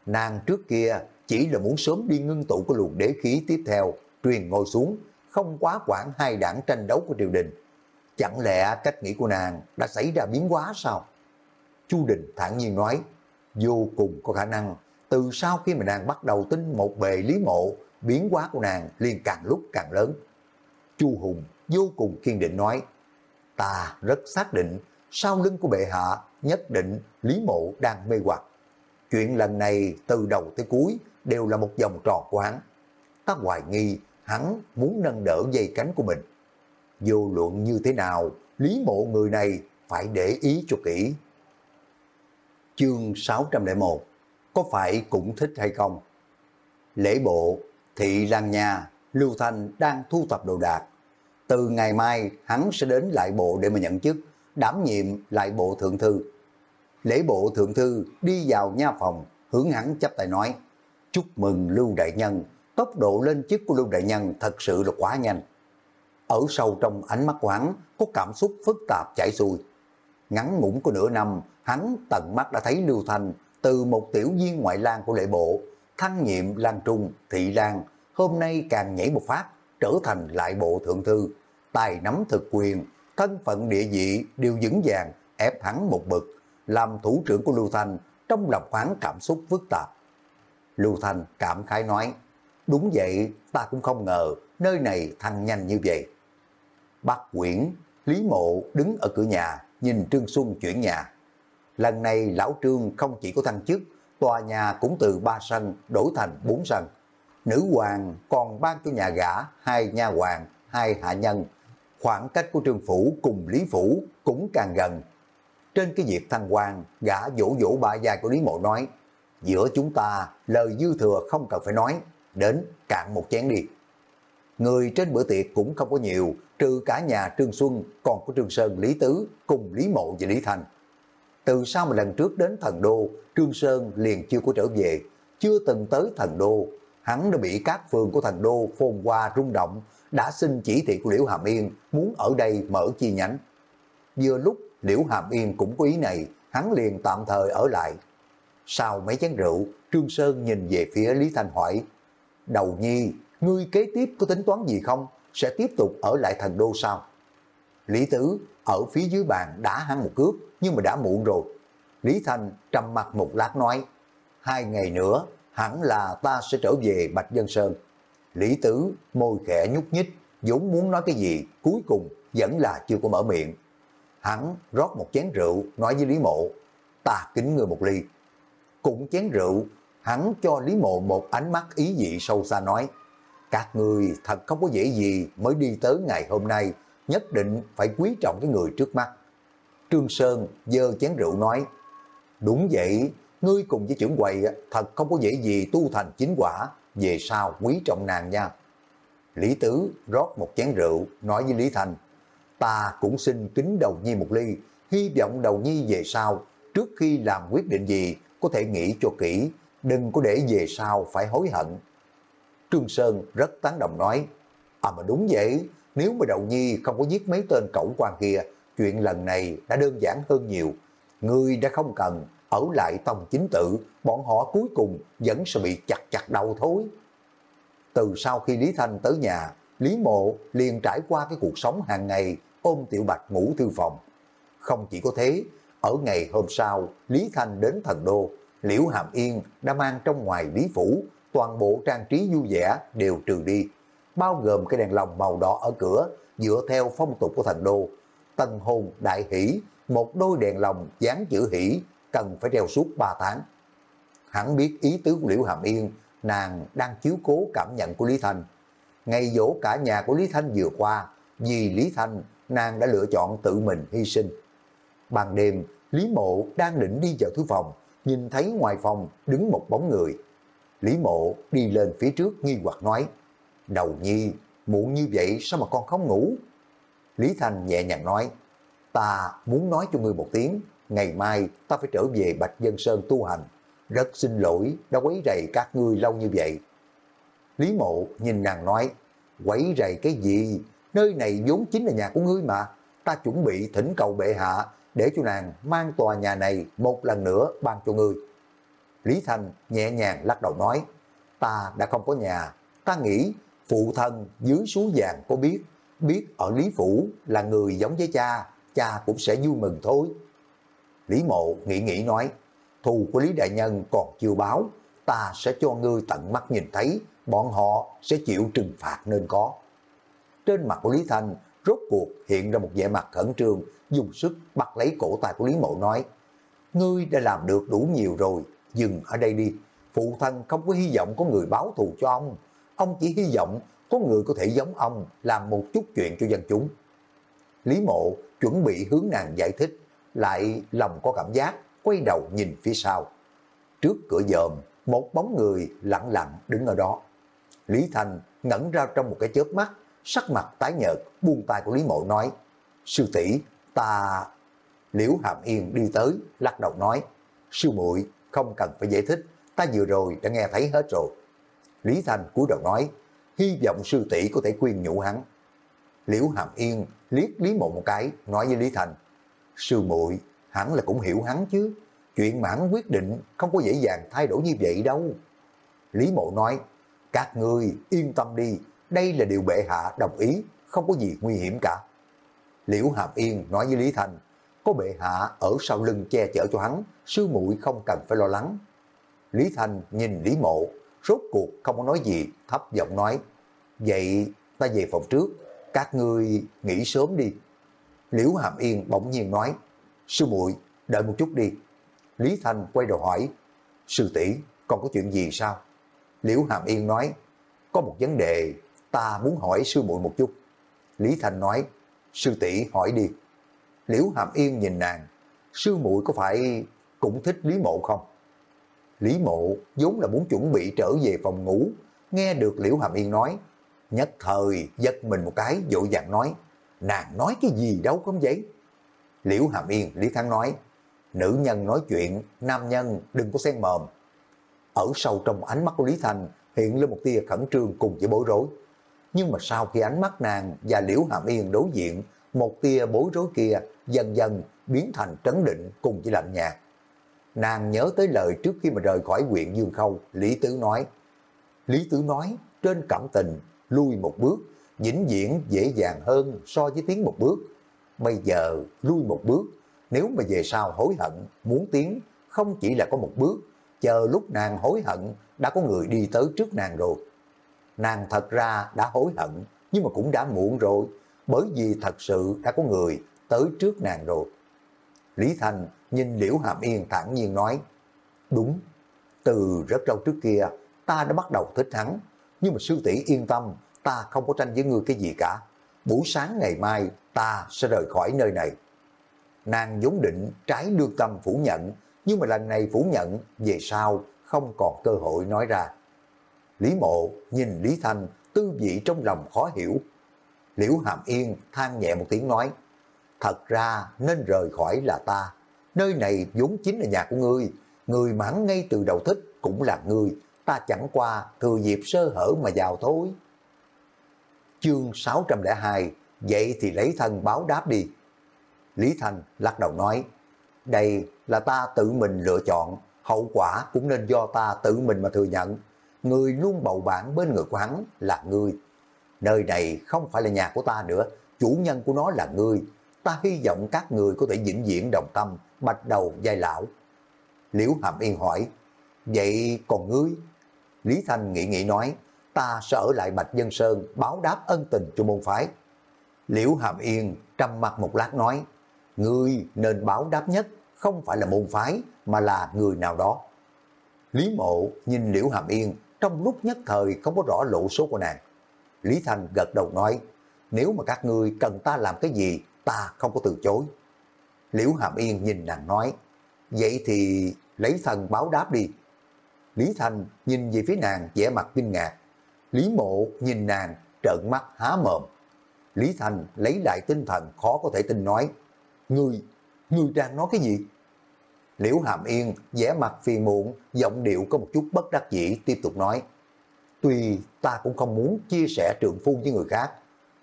nàng trước kia chỉ là muốn sớm đi ngưng tụ của luồng đế khí tiếp theo, truyền ngồi xuống, không quá quản hai đảng tranh đấu của triều đình. Chẳng lẽ cách nghĩ của nàng đã xảy ra biến hóa sao? Chu Đình thản nhiên nói, vô cùng có khả năng từ sau khi mà nàng bắt đầu tin một bề lý mộ, biến hóa của nàng liền càng lúc càng lớn. Chu Hùng vô cùng kiên định nói, ta rất xác định sau lưng của bệ hạ nhất định lý mộ đang mê hoặc. Chuyện lần này từ đầu tới cuối đều là một vòng tròn của hắn. Ta hoài nghi hắn muốn nâng đỡ dây cánh của mình. Vô luận như thế nào, lý mộ người này phải để ý cho kỹ. Chương 601 Có phải cũng thích hay không? Lễ bộ, thị Lan Nha, Lưu Thanh đang thu thập đồ đạc. Từ ngày mai hắn sẽ đến lại bộ để mà nhận chức, đảm nhiệm lại bộ thượng thư. Lễ bộ thượng thư đi vào nha phòng, hướng hắn chấp tay nói, chúc mừng Lưu Đại Nhân, tốc độ lên chức của Lưu Đại Nhân thật sự là quá nhanh. Ở sâu trong ánh mắt của hắn có cảm xúc phức tạp chảy xuôi. Ngắn ngủn của nửa năm, hắn tận mắt đã thấy Lưu Thành từ một tiểu viên ngoại lang của lễ bộ, thăng nhiệm Lan Trung, Thị Lan, hôm nay càng nhảy một phát, trở thành lại bộ thượng thư, tài nắm thực quyền, thân phận địa vị đều vững vàng, ép hắn một bậc, làm thủ trưởng của Lưu Thanh, trong lòng hắn cảm xúc phức tạp. Lưu Thanh cảm khái nói, đúng vậy, ta cũng không ngờ nơi này thăng nhanh như vậy. Bác Quyển, Lý Mộ đứng ở cửa nhà, nhìn Trương Xuân chuyển nhà. Lần này lão Trương không chỉ có thăng chức, tòa nhà cũng từ ba sân đổi thành bốn sân. Nữ hoàng còn ban cho nhà gã hai nha hoàng, hai hạ nhân. Khoảng cách của Trương Phủ cùng Lý Phủ cũng càng gần. Trên cái việc thăng quan, gã vỗ vỗ bả dài của Lý Mộ nói, giữa chúng ta lời dư thừa không cần phải nói, đến cạn một chén đi. Người trên bữa tiệc cũng không có nhiều, trừ cả nhà Trương Xuân, còn có Trương Sơn, Lý Tứ, cùng Lý Mộ và Lý Thành. Từ sau mà lần trước đến thần đô, Trương Sơn liền chưa có trở về, chưa từng tới thần đô. Hắn đã bị các phường của thành đô phồn hoa rung động, đã xin chỉ thị của Liễu Hàm Yên muốn ở đây mở chi nhánh. Vừa lúc Liễu Hàm Yên cũng có ý này, hắn liền tạm thời ở lại. Sau mấy chén rượu, Trương Sơn nhìn về phía Lý Thanh hỏi, Đầu nhi, ngươi kế tiếp có tính toán gì không? Sẽ tiếp tục ở lại thành đô sao? Lý Tứ ở phía dưới bàn đã hăng một cước nhưng mà đã muộn rồi. Lý Thanh trầm mặt một lát nói, hai ngày nữa hẳn là ta sẽ trở về Bạch Dân Sơn. Lý Tứ môi khẽ nhúc nhích, vốn muốn nói cái gì, cuối cùng vẫn là chưa có mở miệng. Hắn rót một chén rượu, nói với Lý Mộ, ta kính người một ly. Cũng chén rượu, hắn cho Lý Mộ một ánh mắt ý dị sâu xa nói, các người thật không có dễ gì mới đi tới ngày hôm nay, nhất định phải quý trọng cái người trước mắt. Trương Sơn dơ chén rượu nói, đúng vậy, ngươi cùng với trưởng quầy thật không có dễ gì tu thành chính quả, về sau quý trọng nàng nha. Lý Tứ rót một chén rượu, nói với Lý Thành, ta cũng xin kính đầu nhi một ly, hy vọng đầu nhi về sau, trước khi làm quyết định gì, có thể nghĩ cho kỹ, đừng có để về sau phải hối hận. Trương Sơn rất tán đồng nói, à mà đúng vậy, nếu mà đầu nhi không có giết mấy tên cẩu quan kia, chuyện lần này đã đơn giản hơn nhiều. Ngươi đã không cần ở lại tông chính tự, bọn họ cuối cùng vẫn sẽ bị chặt chặt đầu thôi. Từ sau khi Lý Thanh tới nhà, Lý Mộ liền trải qua cái cuộc sống hàng ngày ôm Tiểu Bạch ngủ thư phòng. Không chỉ có thế, ở ngày hôm sau, Lý Thanh đến thần đô, Liễu Hàm Yên đã mang trong ngoài Lý Phủ, toàn bộ trang trí vui vẻ đều trừ đi, bao gồm cái đèn lồng màu đỏ ở cửa, dựa theo phong tục của thần đô. Tân hôn đại hỷ, một đôi đèn lồng dán chữ hỷ, cần phải treo suốt 3 tháng. Hắn biết ý tứ của Liễu Hàm Yên, nàng đang chiếu cố cảm nhận của Lý Thanh. Ngày dỗ cả nhà của Lý Thanh vừa qua, vì Lý Thanh, nàng đã lựa chọn tự mình hy sinh. Ban đêm, Lý Mộ đang định đi vào thư phòng, nhìn thấy ngoài phòng đứng một bóng người. Lý Mộ đi lên phía trước nghi hoặc nói, Đầu nhi, muộn như vậy sao mà con không ngủ? Lý Thanh nhẹ nhàng nói, ta muốn nói cho ngươi một tiếng, ngày mai ta phải trở về Bạch Dân Sơn tu hành. Rất xin lỗi đã quấy rầy các ngươi lâu như vậy. Lý Mộ nhìn nàng nói, quấy rầy cái gì? Nơi này vốn chính là nhà của ngươi mà. Ta chuẩn bị thỉnh cầu bệ hạ để cho nàng mang tòa nhà này một lần nữa ban cho ngươi. Lý Thanh nhẹ nhàng lắc đầu nói, ta đã không có nhà, ta nghĩ phụ thân dưới suối vàng có biết, biết ở Lý Phủ là người giống với cha, cha cũng sẽ vui mừng thôi. Lý Mộ nghĩ nghĩ nói, thù của Lý Đại Nhân còn chưa báo, ta sẽ cho ngươi tận mắt nhìn thấy, bọn họ sẽ chịu trừng phạt nên có. Trên mặt của Lý Thanh rốt cuộc hiện ra một vẻ mặt khẩn trương, dùng sức bắt lấy cổ tay của Lý Mộ nói, ngươi đã làm được đủ nhiều rồi, dừng ở đây đi, phụ thân không có hy vọng có người báo thù cho ông, ông chỉ hy vọng có người có thể giống ông làm một chút chuyện cho dân chúng. Lý Mộ chuẩn bị hướng nàng giải thích, lại lòng có cảm giác, quay đầu nhìn phía sau. Trước cửa dòm, một bóng người lặng lặng đứng ở đó. Lý Thành ngẩn ra trong một cái chớp mắt, sắc mặt tái nhợt, buông tay của Lý Mộ nói, sư tỷ ta... Liễu Hàm Yên đi tới, lắc đầu nói, sư muội không cần phải giải thích, ta vừa rồi đã nghe thấy hết rồi. Lý Thành cúi đầu nói, hy vọng sư tỷ có thể khuyên nhủ hắn. Liễu Hàm Yên liếc Lý Mộ một cái, nói với Lý Thành, sư muội hẳn là cũng hiểu hắn chứ, chuyện mà hắn quyết định không có dễ dàng thay đổi như vậy đâu. Lý Mộ nói, các ngươi yên tâm đi, đây là điều bệ hạ đồng ý, không có gì nguy hiểm cả. Liễu Hàm Yên nói với Lý Thành, có bệ hạ ở sau lưng che chở cho hắn, sư muội không cần phải lo lắng. Lý Thành nhìn Lý Mộ, rốt cuộc không có nói gì, thấp giọng nói, vậy ta về phòng trước, các ngươi nghỉ sớm đi. Liễu Hàm Yên bỗng nhiên nói, sư muội đợi một chút đi. Lý Thành quay đầu hỏi, sư tỷ còn có chuyện gì sao? Liễu Hàm Yên nói, có một vấn đề ta muốn hỏi sư muội một chút. Lý Thành nói, sư tỷ hỏi đi. Liễu Hàm Yên nhìn nàng, sư muội có phải cũng thích Lý Mộ không? Lý Mộ vốn là muốn chuẩn bị trở về phòng ngủ, nghe được Liễu Hàm Yên nói, nhất thời giật mình một cái dội vàng nói, nàng nói cái gì đâu không vậy? Liễu Hàm Yên, Lý Thắng nói, nữ nhân nói chuyện, nam nhân đừng có xen mồm. Ở sâu trong ánh mắt của Lý Thành hiện lên một tia khẩn trương cùng với bối rối. Nhưng mà sau khi ánh mắt nàng và Liễu Hàm Yên đối diện, một tia bối rối kia dần dần biến thành trấn định cùng với lạnh nhạt. Nàng nhớ tới lời trước khi mà rời khỏi huyện Dương Khâu, Lý Tứ nói. Lý Tứ nói, trên cảm tình, lui một bước, vĩnh viễn dễ dàng hơn so với tiến một bước. Bây giờ lui một bước, nếu mà về sau hối hận, muốn tiến, không chỉ là có một bước, chờ lúc nàng hối hận, đã có người đi tới trước nàng rồi. Nàng thật ra đã hối hận, nhưng mà cũng đã muộn rồi, bởi vì thật sự đã có người tới trước nàng rồi. Lý Thành nhìn Liễu Hàm Yên thản nhiên nói, đúng, từ rất lâu trước kia, ta đã bắt đầu thích hắn, nhưng mà sư tỷ yên tâm, ta không có tranh với ngươi cái gì cả. Buổi sáng ngày mai, ta sẽ rời khỏi nơi này. Nàng vốn định trái lương tâm phủ nhận, nhưng mà lần này phủ nhận, về sau không còn cơ hội nói ra. Lý mộ nhìn Lý Thanh tư vị trong lòng khó hiểu. Liễu Hàm Yên than nhẹ một tiếng nói, thật ra nên rời khỏi là ta. Nơi này vốn chính là nhà của ngươi, người mãn ngay từ đầu thích cũng là ngươi, ta chẳng qua thừa dịp sơ hở mà vào thôi. Chương 602, vậy thì lấy thân báo đáp đi. Lý Thành lắc đầu nói, đây là ta tự mình lựa chọn, hậu quả cũng nên do ta tự mình mà thừa nhận. Người luôn bầu bạn bên người của hắn là ngươi. Nơi này không phải là nhà của ta nữa, chủ nhân của nó là ngươi. Ta hy vọng các người có thể vĩnh viễn đồng tâm, bạch đầu giai lão. Liễu Hàm Yên hỏi, vậy còn ngươi? Lý Thanh nghĩ nghĩ nói, ta sẽ ở lại Bạch Dân Sơn báo đáp ân tình cho môn phái. Liễu Hàm Yên trầm mặt một lát nói, ngươi nên báo đáp nhất không phải là môn phái mà là người nào đó. Lý Mộ nhìn Liễu Hàm Yên trong lúc nhất thời không có rõ lộ số của nàng. Lý thành gật đầu nói, nếu mà các ngươi cần ta làm cái gì, ta không có từ chối. Liễu Hàm Yên nhìn nàng nói, vậy thì lấy thần báo đáp đi. Lý thành nhìn về phía nàng vẻ mặt kinh ngạc. Lý Mộ nhìn nàng trợn mắt há mồm. Lý Thành lấy lại tinh thần khó có thể tin nói, Ngươi, ngươi đang nói cái gì? Liễu Hàm Yên vẻ mặt phiền muộn, giọng điệu có một chút bất đắc dĩ tiếp tục nói, Tuy ta cũng không muốn chia sẻ trường phu với người khác,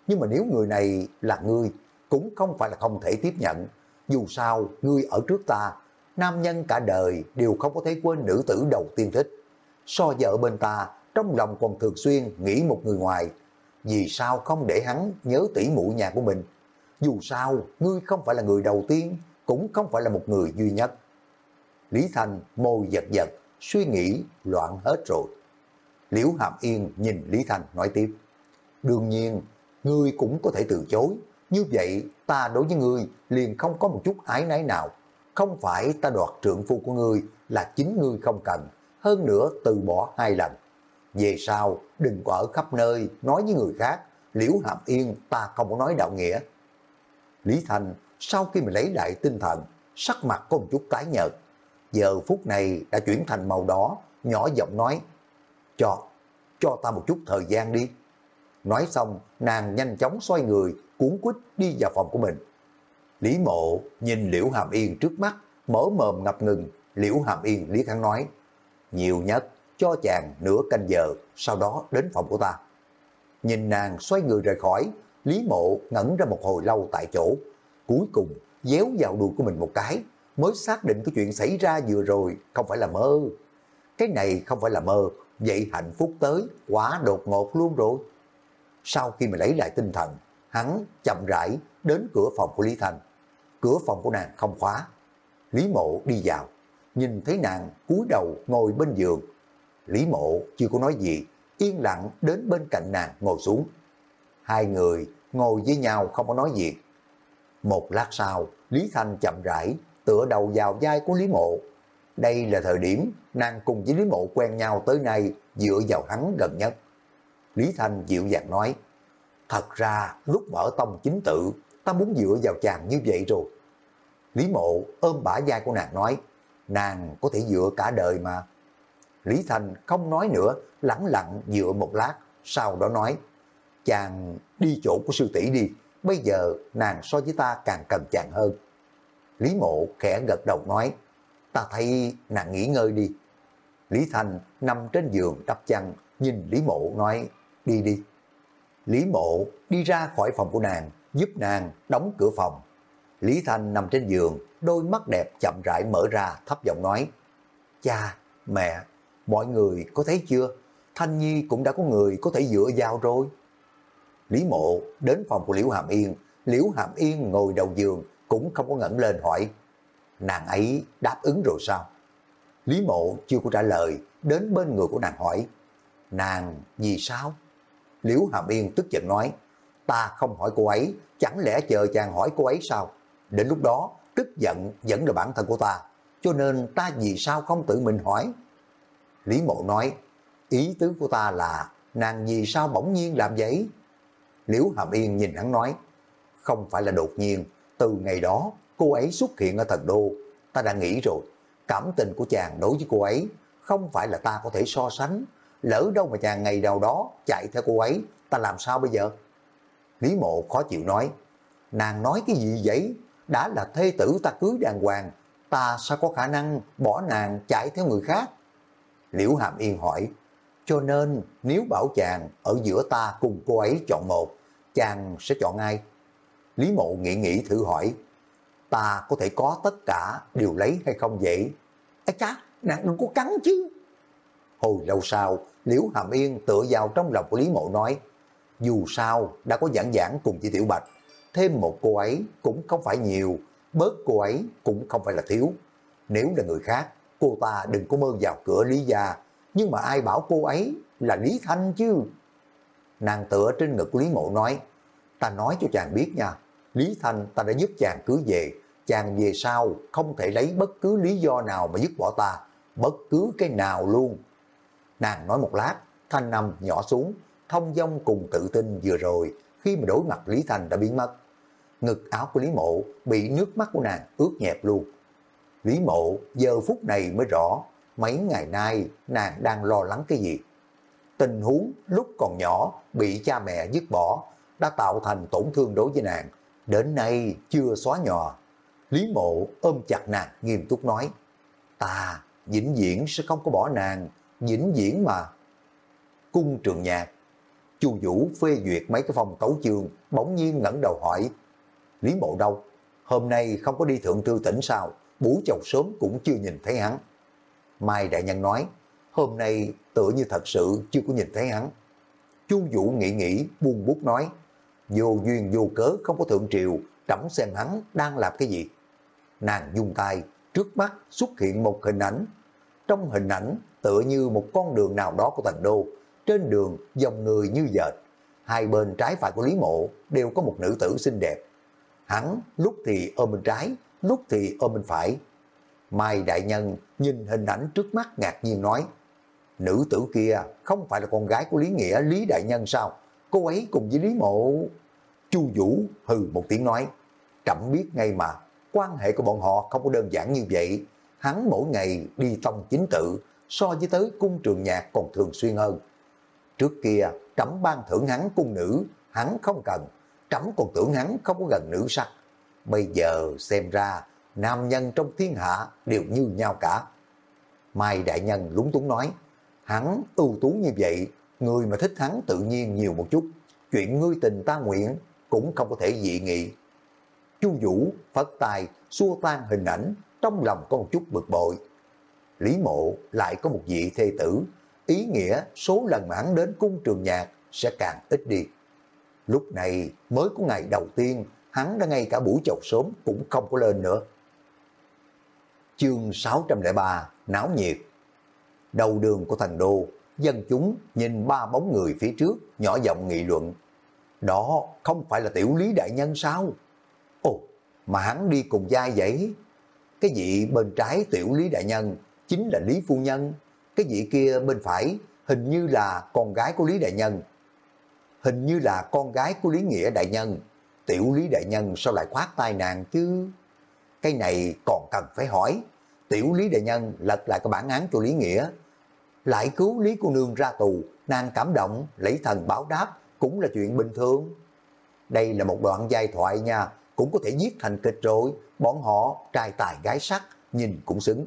nhưng mà nếu người này là ngươi, cũng không phải là không thể tiếp nhận. Dù sao, ngươi ở trước ta, nam nhân cả đời đều không có thể quên nữ tử đầu tiên thích. So vợ bên ta, trong lòng còn thường xuyên nghĩ một người ngoài. Vì sao không để hắn nhớ tỉ mụ nhà của mình? Dù sao, ngươi không phải là người đầu tiên, cũng không phải là một người duy nhất. Lý thành môi giật giật, suy nghĩ loạn hết rồi. Liễu Hàm Yên nhìn Lý thành nói tiếp. Đương nhiên, ngươi cũng có thể từ chối. Như vậy ta đối với ngươi liền không có một chút ái náy nào. Không phải ta đoạt trượng phu của ngươi là chính ngươi không cần. Hơn nữa từ bỏ hai lần. Về sau đừng có ở khắp nơi nói với người khác. Liễu Hàm Yên ta không có nói đạo nghĩa. Lý Thành sau khi mình lấy lại tinh thần, sắc mặt có một chút tái nhợt. Giờ phút này đã chuyển thành màu đỏ, nhỏ giọng nói, cho, cho ta một chút thời gian đi. Nói xong, nàng nhanh chóng xoay người, cuốn quýt đi vào phòng của mình. Lý mộ nhìn Liễu Hàm Yên trước mắt, mở mồm ngập ngừng, Liễu Hàm Yên lý kháng nói, nhiều nhất cho chàng nửa canh giờ, sau đó đến phòng của ta. Nhìn nàng xoay người rời khỏi, Lý mộ ngẩn ra một hồi lâu tại chỗ, cuối cùng déo vào đùi của mình một cái, mới xác định cái chuyện xảy ra vừa rồi không phải là mơ. Cái này không phải là mơ, vậy hạnh phúc tới quá đột ngột luôn rồi. Sau khi mà lấy lại tinh thần, hắn chậm rãi đến cửa phòng của Lý Thành. Cửa phòng của nàng không khóa. Lý mộ đi vào, nhìn thấy nàng cúi đầu ngồi bên giường. Lý mộ chưa có nói gì, yên lặng đến bên cạnh nàng ngồi xuống. Hai người ngồi với nhau không có nói gì. Một lát sau, Lý Thanh chậm rãi tựa đầu vào vai của Lý Mộ. Đây là thời điểm nàng cùng với Lý Mộ quen nhau tới nay dựa vào hắn gần nhất. Lý Thanh dịu dàng nói, thật ra lúc mở tông chính tự, ta muốn dựa vào chàng như vậy rồi. Lý Mộ ôm bả vai của nàng nói, nàng có thể dựa cả đời mà. Lý Thành không nói nữa, lặng lặng dựa một lát, sau đó nói, chàng đi chỗ của sư tỷ đi, bây giờ nàng so với ta càng cần chàng hơn. Lý Mộ khẽ gật đầu nói, ta thấy nàng nghỉ ngơi đi. Lý Thành nằm trên giường đắp chăn, nhìn Lý Mộ nói, đi đi. Lý Mộ đi ra khỏi phòng của nàng, giúp nàng đóng cửa phòng. Lý Thành nằm trên giường, đôi mắt đẹp chậm rãi mở ra, thấp giọng nói, cha, mẹ, mọi người có thấy chưa? Thanh Nhi cũng đã có người có thể dựa vào rồi. Lý Mộ đến phòng của Liễu Hàm Yên, Liễu Hàm Yên ngồi đầu giường cũng không có ngẩng lên hỏi, nàng ấy đáp ứng rồi sao? Lý Mộ chưa có trả lời, đến bên người của nàng hỏi, nàng vì sao? Liễu Hàm Yên tức giận nói, ta không hỏi cô ấy, chẳng lẽ chờ chàng hỏi cô ấy sao? Đến lúc đó, tức giận vẫn là bản thân của ta, cho nên ta vì sao không tự mình hỏi? Lý Mộ nói, ý tứ của ta là nàng vì sao bỗng nhiên làm vậy? Liễu Hàm Yên nhìn hắn nói, không phải là đột nhiên, từ ngày đó cô ấy xuất hiện ở thần đô, ta đã nghĩ rồi, cảm tình của chàng đối với cô ấy không phải là ta có thể so sánh, lỡ đâu mà chàng ngày nào đó chạy theo cô ấy, ta làm sao bây giờ? Lý mộ khó chịu nói, nàng nói cái gì vậy? Đã là thê tử ta cưới đàng hoàng, ta sao có khả năng bỏ nàng chạy theo người khác? Liễu Hàm Yên hỏi, cho nên nếu bảo chàng ở giữa ta cùng cô ấy chọn một, chàng sẽ chọn ai? Lý mộ nghĩ nghĩ thử hỏi, ta có thể có tất cả đều lấy hay không vậy? Ê cha, nàng đừng có cắn chứ. Hồi lâu sau, Liễu Hàm Yên tựa vào trong lòng của Lý mộ nói, dù sao đã có giảng giảng cùng chị Tiểu Bạch, thêm một cô ấy cũng không phải nhiều, bớt cô ấy cũng không phải là thiếu. Nếu là người khác, cô ta đừng có mơ vào cửa Lý gia, nhưng mà ai bảo cô ấy là Lý Thanh chứ? Nàng tựa trên ngực Lý Mộ nói, ta nói cho chàng biết nha, Lý Thanh ta đã giúp chàng cưới về, chàng về sau không thể lấy bất cứ lý do nào mà dứt bỏ ta, bất cứ cái nào luôn. Nàng nói một lát, thanh nằm nhỏ xuống, thông dong cùng tự tin vừa rồi, khi mà đối mặt Lý Thanh đã biến mất. Ngực áo của Lý Mộ bị nước mắt của nàng ướt nhẹp luôn. Lý Mộ giờ phút này mới rõ, mấy ngày nay nàng đang lo lắng cái gì. Tình huống lúc còn nhỏ bị cha mẹ dứt bỏ đã tạo thành tổn thương đối với nàng, đến nay chưa xóa nhòa. Lý mộ ôm chặt nàng nghiêm túc nói, ta vĩnh viễn sẽ không có bỏ nàng, vĩnh viễn mà. Cung trường nhạc, chu Vũ phê duyệt mấy cái phòng tấu trường, bỗng nhiên ngẩng đầu hỏi, Lý mộ đâu? Hôm nay không có đi thượng thư tỉnh sao? Buổi chầu sớm cũng chưa nhìn thấy hắn. Mai Đại Nhân nói, hôm nay tựa như thật sự chưa có nhìn thấy hắn. Chu Vũ nghĩ nghĩ, buông bút nói, vô duyên vô cớ không có thượng triều, trẫm xem hắn đang làm cái gì. Nàng dung tay, Trước mắt xuất hiện một hình ảnh. Trong hình ảnh tựa như một con đường nào đó của thành đô. Trên đường dòng người như dệt. Hai bên trái phải của Lý Mộ đều có một nữ tử xinh đẹp. Hắn lúc thì ôm bên trái, lúc thì ôm bên phải. Mai Đại Nhân nhìn hình ảnh trước mắt ngạc nhiên nói, nữ tử kia không phải là con gái của Lý Nghĩa, Lý Đại Nhân sao? Cô ấy cùng với Lý Mộ. Chu Vũ hừ một tiếng nói, trẫm biết ngay mà, quan hệ của bọn họ không có đơn giản như vậy. Hắn mỗi ngày đi tông chính tự, so với tới cung trường nhạc còn thường xuyên hơn. Trước kia, trẫm ban thưởng hắn cung nữ, hắn không cần, trẫm còn tưởng hắn không có gần nữ sắc. Bây giờ xem ra, nam nhân trong thiên hạ đều như nhau cả. Mai Đại Nhân lúng túng nói, hắn ưu tú như vậy, người mà thích hắn tự nhiên nhiều một chút, chuyện ngươi tình ta nguyện cũng không có thể dị nghị. Chu Vũ phất tài xua tan hình ảnh, trong lòng có một chút bực bội. Lý Mộ lại có một vị thê tử, ý nghĩa số lần mà hắn đến cung trường nhạc sẽ càng ít đi. Lúc này mới có ngày đầu tiên, hắn đã ngay cả buổi chầu sớm cũng không có lên nữa. Chương 603 Náo nhiệt Đầu đường của thành đô, dân chúng nhìn ba bóng người phía trước, nhỏ giọng nghị luận. Đó không phải là tiểu lý đại nhân sao? Ồ, mà hắn đi cùng giai vậy? Cái vị bên trái tiểu lý đại nhân chính là Lý Phu Nhân. Cái vị kia bên phải hình như là con gái của Lý Đại Nhân. Hình như là con gái của Lý Nghĩa Đại Nhân. Tiểu Lý Đại Nhân sao lại khoát tai nàng chứ? Cái này còn cần phải hỏi. Tiểu Lý Đại Nhân lật lại cái bản án cho Lý Nghĩa. Lại cứu Lý Cô Nương ra tù, nàng cảm động, lấy thần báo đáp cũng là chuyện bình thường. Đây là một đoạn giai thoại nha, cũng có thể viết thành kịch rồi, bọn họ trai tài gái sắc, nhìn cũng xứng.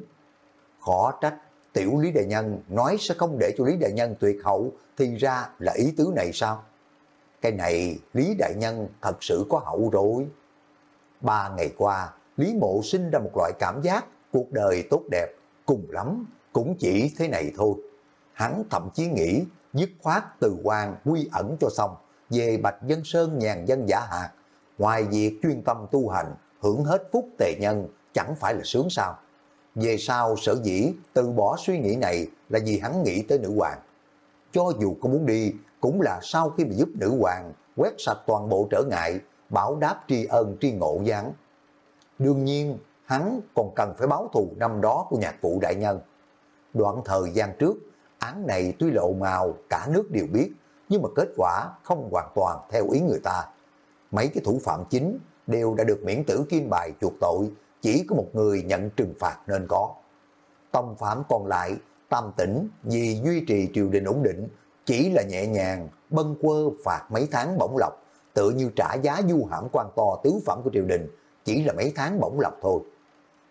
Khó trách, tiểu Lý Đại Nhân nói sẽ không để cho Lý Đại Nhân tuyệt hậu, thì ra là ý tứ này sao? Cái này Lý Đại Nhân thật sự có hậu rồi. Ba ngày qua, Lý Mộ sinh ra một loại cảm giác cuộc đời tốt đẹp, cùng lắm, cũng chỉ thế này thôi. Hắn thậm chí nghĩ dứt khoát từ quan quy ẩn cho xong, về Bạch Dân Sơn nhàn dân giả hạt, ngoài việc chuyên tâm tu hành, hưởng hết phúc tề nhân, chẳng phải là sướng sao. Về sau sở dĩ từ bỏ suy nghĩ này là vì hắn nghĩ tới nữ hoàng. Cho dù có muốn đi, cũng là sau khi mà giúp nữ hoàng quét sạch toàn bộ trở ngại, bảo đáp tri ân tri ngộ gián. Đương nhiên, hắn còn cần phải báo thù năm đó của nhạc vụ đại nhân. Đoạn thời gian trước, án này tuy lộ màu, cả nước đều biết, nhưng mà kết quả không hoàn toàn theo ý người ta. Mấy cái thủ phạm chính đều đã được miễn tử kim bài chuộc tội, chỉ có một người nhận trừng phạt nên có. Tông phạm còn lại, tam tỉnh vì duy trì triều đình ổn định, chỉ là nhẹ nhàng, bân quơ phạt mấy tháng bổng lộc, tự như trả giá du hãm quan to tứ phẩm của triều đình, chỉ là mấy tháng bổng lộc thôi.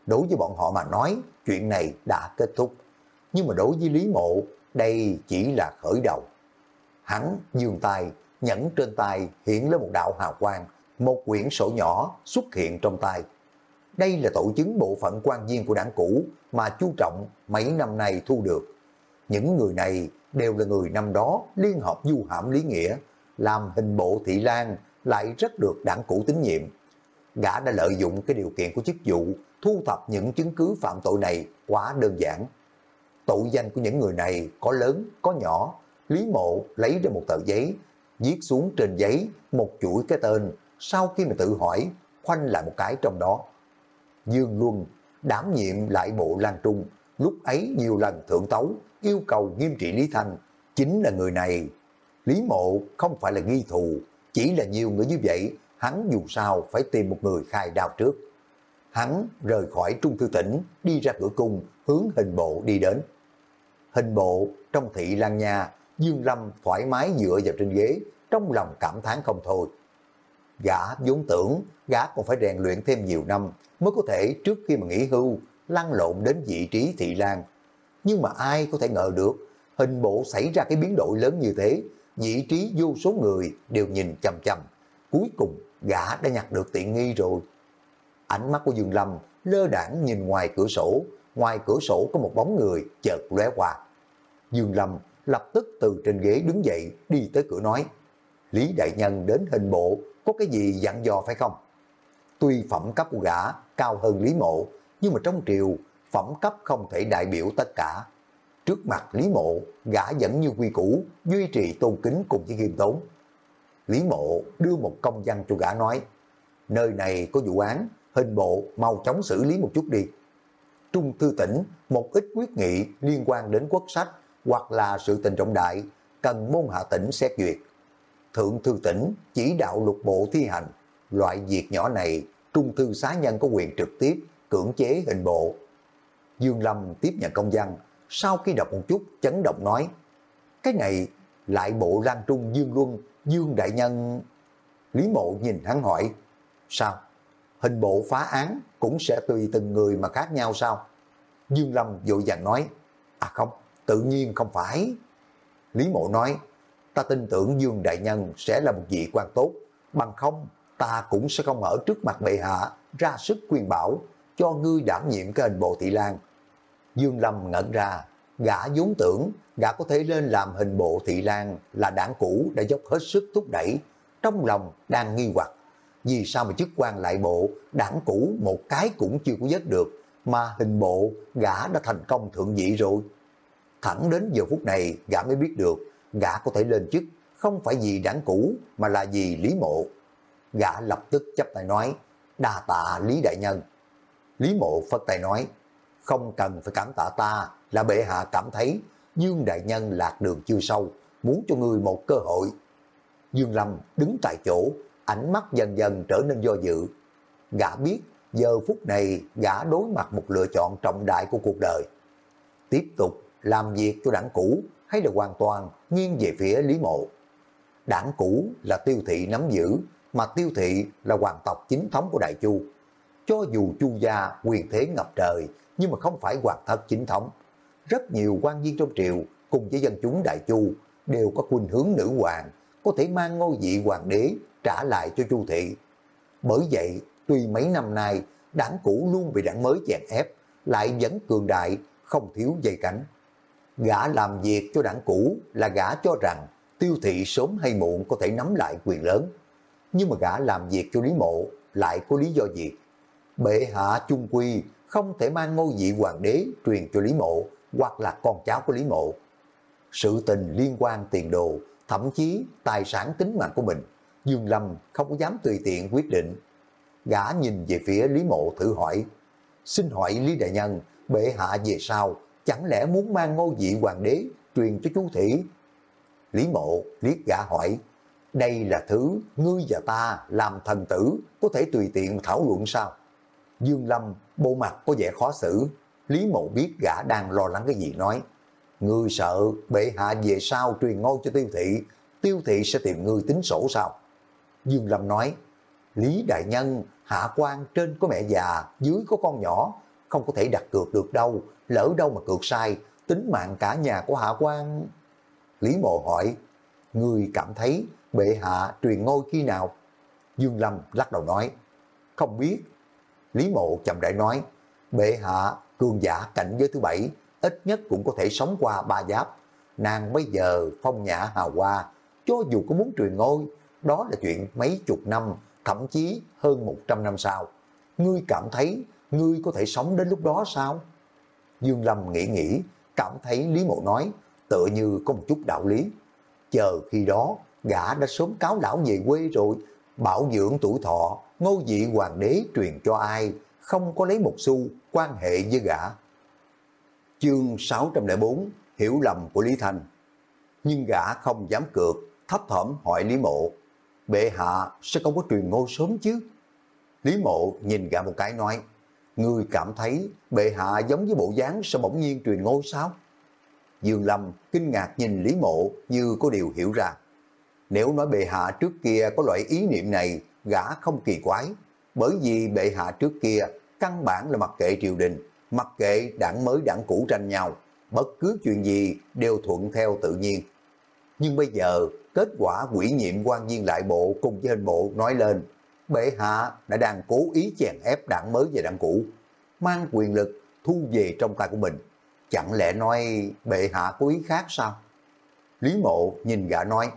Đối với bọn họ mà nói, chuyện này đã kết thúc. Nhưng mà đối với Lý Mộ, đây chỉ là khởi đầu. Hắn dường tay, nhẫn trên tay hiện lên một đạo hào quang, một quyển sổ nhỏ xuất hiện trong tay. Đây là tổ chứng bộ phận quan viên của đảng cũ mà chú trọng mấy năm nay thu được. Những người này đều là người năm đó liên hợp du hãm lý nghĩa, làm hình bộ thị lan lại rất được đảng cũ tín nhiệm. Gã đã lợi dụng cái điều kiện của chức vụ thu thập những chứng cứ phạm tội này quá đơn giản. Tội danh của những người này có lớn, có nhỏ. Lý mộ lấy ra một tờ giấy, viết xuống trên giấy một chuỗi cái tên, sau khi mà tự hỏi, khoanh lại một cái trong đó. Dương Luân đảm nhiệm lại bộ Lan Trung, lúc ấy nhiều lần thượng tấu, yêu cầu nghiêm trị Lý Thanh, chính là người này. Lý Mộ không phải là nghi thù, chỉ là nhiều người như vậy, hắn dù sao phải tìm một người khai đao trước. Hắn rời khỏi Trung Thư Tỉnh, đi ra cửa cung, hướng hình bộ đi đến. Hình bộ trong thị Lan Nha, Dương Lâm thoải mái dựa vào trên ghế, trong lòng cảm thán không thôi. Gã vốn tưởng gã còn phải rèn luyện thêm nhiều năm mới có thể trước khi mà nghỉ hưu lăn lộn đến vị trí thị lan. Nhưng mà ai có thể ngờ được hình bộ xảy ra cái biến đổi lớn như thế, vị trí vô số người đều nhìn chầm chầm. Cuối cùng gã đã nhặt được tiện nghi rồi. Ánh mắt của Dương Lâm lơ đảng nhìn ngoài cửa sổ, ngoài cửa sổ có một bóng người chợt lóe qua. Dương Lâm lập tức từ trên ghế đứng dậy đi tới cửa nói, Lý Đại Nhân đến hình bộ có cái gì dặn dò phải không? Tuy phẩm cấp của gã cao hơn Lý Mộ, nhưng mà trong triều, phẩm cấp không thể đại biểu tất cả. Trước mặt Lý Mộ, gã vẫn như quy củ, duy trì tôn kính cùng với khiêm tốn. Lý Mộ đưa một công văn cho gã nói, nơi này có vụ án, hình bộ mau chóng xử lý một chút đi. Trung Thư tỉnh, một ít quyết nghị liên quan đến quốc sách hoặc là sự tình trọng đại, cần môn hạ tỉnh xét duyệt. Thượng Thư tỉnh chỉ đạo lục bộ thi hành, loại việc nhỏ này Trung Thư xá nhân có quyền trực tiếp cưỡng chế hình bộ. Dương Lâm tiếp nhận công văn, sau khi đọc một chút chấn động nói, cái này lại bộ Lan Trung Dương Luân, Dương Đại Nhân... Lý Mộ nhìn hắn hỏi, sao? Hình bộ phá án cũng sẽ tùy từng người mà khác nhau sao? Dương Lâm vội vàng nói, à không, tự nhiên không phải. Lý Mộ nói, ta tin tưởng Dương Đại Nhân sẽ là một vị quan tốt, bằng không ta cũng sẽ không ở trước mặt bệ hạ ra sức quyền bảo cho ngươi đảm nhiệm cái hình bộ thị lan. Dương Lâm ngẩn ra, gã vốn tưởng gã có thể lên làm hình bộ thị lan là đảng cũ đã dốc hết sức thúc đẩy, trong lòng đang nghi hoặc. Vì sao mà chức quan lại bộ, đảng cũ một cái cũng chưa có dứt được, mà hình bộ gã đã thành công thượng vị rồi. Thẳng đến giờ phút này gã mới biết được, gã có thể lên chức không phải vì đảng cũ mà là vì Lý Mộ. Gã lập tức chấp tay nói, đa tạ Lý Đại Nhân. Lý Mộ phất tay nói, không cần phải cảm tạ ta, là bệ hạ cảm thấy Dương Đại Nhân lạc đường chưa sâu, muốn cho người một cơ hội. Dương Lâm đứng tại chỗ, ánh mắt dần dần trở nên do dự. Gã biết giờ phút này gã đối mặt một lựa chọn trọng đại của cuộc đời. Tiếp tục làm việc cho đảng cũ hay là hoàn toàn nghiêng về phía Lý Mộ. Đảng cũ là tiêu thị nắm giữ, mà tiêu thị là hoàng tộc chính thống của Đại Chu. Cho dù Chu gia quyền thế ngập trời, nhưng mà không phải hoàng thất chính thống. Rất nhiều quan viên trong triều cùng với dân chúng Đại Chu đều có khuynh hướng nữ hoàng, có thể mang ngôi vị hoàng đế trả lại cho Chu thị. Bởi vậy, tuy mấy năm nay đảng cũ luôn bị đảng mới chèn ép, lại vẫn cường đại, không thiếu dây cánh. Gã làm việc cho đảng cũ là gã cho rằng tiêu thị sớm hay muộn có thể nắm lại quyền lớn. Nhưng mà gã làm việc cho Lý Mộ lại có lý do gì? Bệ hạ chung quy không thể mang ngôi vị hoàng đế truyền cho Lý Mộ hoặc là con cháu của Lý Mộ. Sự tình liên quan tiền đồ, thậm chí tài sản tính mạng của mình, Dương Lâm không có dám tùy tiện quyết định. Gã nhìn về phía Lý Mộ thử hỏi, xin hỏi Lý Đại Nhân, bệ hạ về sau, chẳng lẽ muốn mang ngôi vị hoàng đế truyền cho chú Thị? Lý Mộ liếc gã hỏi, đây là thứ ngươi và ta làm thần tử có thể tùy tiện thảo luận sao? Dương Lâm bộ mặt có vẻ khó xử, Lý Mộ biết gã đang lo lắng cái gì nói. Ngươi sợ bệ hạ về sau truyền ngôi cho tiêu thị, tiêu thị sẽ tìm ngươi tính sổ sao? Dương Lâm nói, Lý Đại Nhân, hạ quan trên có mẹ già, dưới có con nhỏ, không có thể đặt cược được đâu, lỡ đâu mà cược sai, tính mạng cả nhà của hạ quan. Lý Mộ hỏi, người cảm thấy bệ hạ truyền ngôi khi nào? Dương Lâm lắc đầu nói, không biết. Lý Mộ chậm rãi nói, bệ hạ cường giả cảnh giới thứ bảy, ít nhất cũng có thể sống qua ba giáp. Nàng bây giờ phong nhã hào hoa, cho dù có muốn truyền ngôi, đó là chuyện mấy chục năm, thậm chí hơn một trăm năm sau. Ngươi cảm thấy ngươi có thể sống đến lúc đó sao? Dương Lâm nghĩ nghĩ, cảm thấy Lý Mộ nói, tựa như có một chút đạo lý. Chờ khi đó, gã đã sớm cáo lão về quê rồi, bảo dưỡng tuổi thọ, ngôi vị hoàng đế truyền cho ai, không có lấy một xu quan hệ với gã. Chương 604 Hiểu lầm của Lý Thành Nhưng gã không dám cược, thấp thỏm hỏi Lý Mộ, bệ hạ sẽ không có truyền ngôi sớm chứ? Lý Mộ nhìn gã một cái nói, người cảm thấy bệ hạ giống với bộ dáng sẽ bỗng nhiên truyền ngôi sao? Dương Lâm kinh ngạc nhìn Lý Mộ như có điều hiểu ra. Nếu nói bệ hạ trước kia có loại ý niệm này, gã không kỳ quái. Bởi vì bệ hạ trước kia căn bản là mặc kệ triều đình, mặc kệ đảng mới đảng cũ tranh nhau, bất cứ chuyện gì đều thuận theo tự nhiên. Nhưng bây giờ, kết quả quỷ nhiệm quan viên lại bộ cùng với hình bộ nói lên, bệ hạ đã đang cố ý chèn ép đảng mới và đảng cũ, mang quyền lực thu về trong tay của mình. Chẳng lẽ nói bệ hạ có ý khác sao? Lý mộ nhìn gã nói,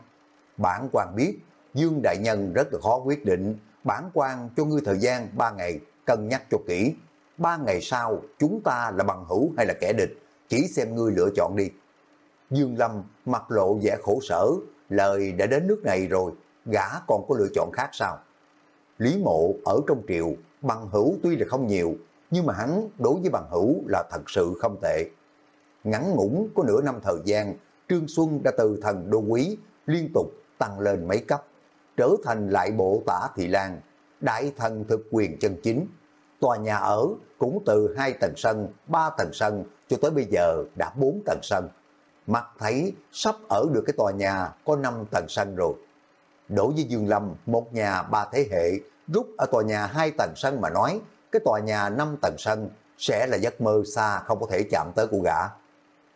bản quan biết Dương Đại Nhân rất là khó quyết định, bản quan cho ngươi thời gian 3 ngày cân nhắc cho kỹ. ba ngày sau chúng ta là bằng hữu hay là kẻ địch, chỉ xem ngươi lựa chọn đi. Dương Lâm mặt lộ vẻ khổ sở, lời đã đến nước này rồi, gã còn có lựa chọn khác sao? Lý mộ ở trong triều, bằng hữu tuy là không nhiều, nhưng mà hắn đối với bằng hữu là thật sự không tệ. Ngắn ngủn có nửa năm thời gian, Trương Xuân đã từ thần đô quý liên tục tăng lên mấy cấp, trở thành lại bộ tả thị lan, đại thần thực quyền chân chính. Tòa nhà ở cũng từ hai tầng sân, ba tầng sân cho tới bây giờ đã bốn tầng sân. Mặt thấy sắp ở được cái tòa nhà có năm tầng sân rồi. Đối với Dương Lâm, một nhà ba thế hệ, rút ở tòa nhà hai tầng sân mà nói, cái tòa nhà năm tầng sân sẽ là giấc mơ xa không có thể chạm tới của gã.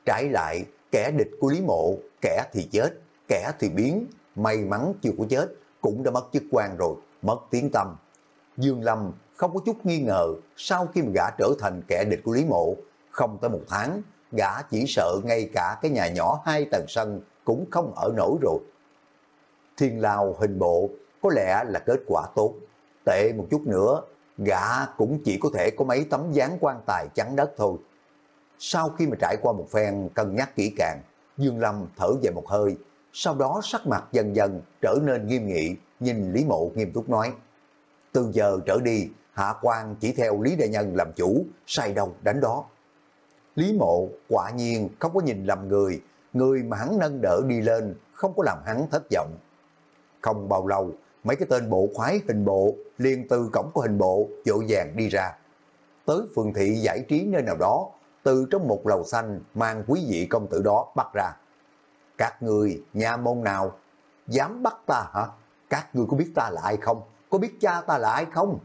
Trái lại, kẻ địch của Lý Mộ, kẻ thì chết, kẻ thì biến, may mắn chưa có chết, cũng đã mất chức quan rồi, mất tiếng tâm. Dương Lâm không có chút nghi ngờ sau khi mà gã trở thành kẻ địch của Lý Mộ, không tới một tháng, gã chỉ sợ ngay cả cái nhà nhỏ hai tầng sân cũng không ở nổi rồi. Thiên lao hình bộ có lẽ là kết quả tốt, tệ một chút nữa, gã cũng chỉ có thể có mấy tấm dáng quan tài trắng đất thôi. Sau khi mà trải qua một phen cân nhắc kỹ càng, Dương Lâm thở về một hơi, sau đó sắc mặt dần dần trở nên nghiêm nghị, nhìn Lý Mộ nghiêm túc nói. Từ giờ trở đi, Hạ quan chỉ theo Lý Đại Nhân làm chủ, sai đâu đánh đó. Lý Mộ quả nhiên không có nhìn lầm người, người mà hắn nâng đỡ đi lên không có làm hắn thất vọng. Không bao lâu, mấy cái tên bộ khoái hình bộ liền từ cổng của hình bộ dội vàng đi ra. Tới phường thị giải trí nơi nào đó, từ trong một lầu xanh mang quý vị công tử đó bắt ra. Các người nhà môn nào dám bắt ta hả? Các người có biết ta là ai không? Có biết cha ta là ai không?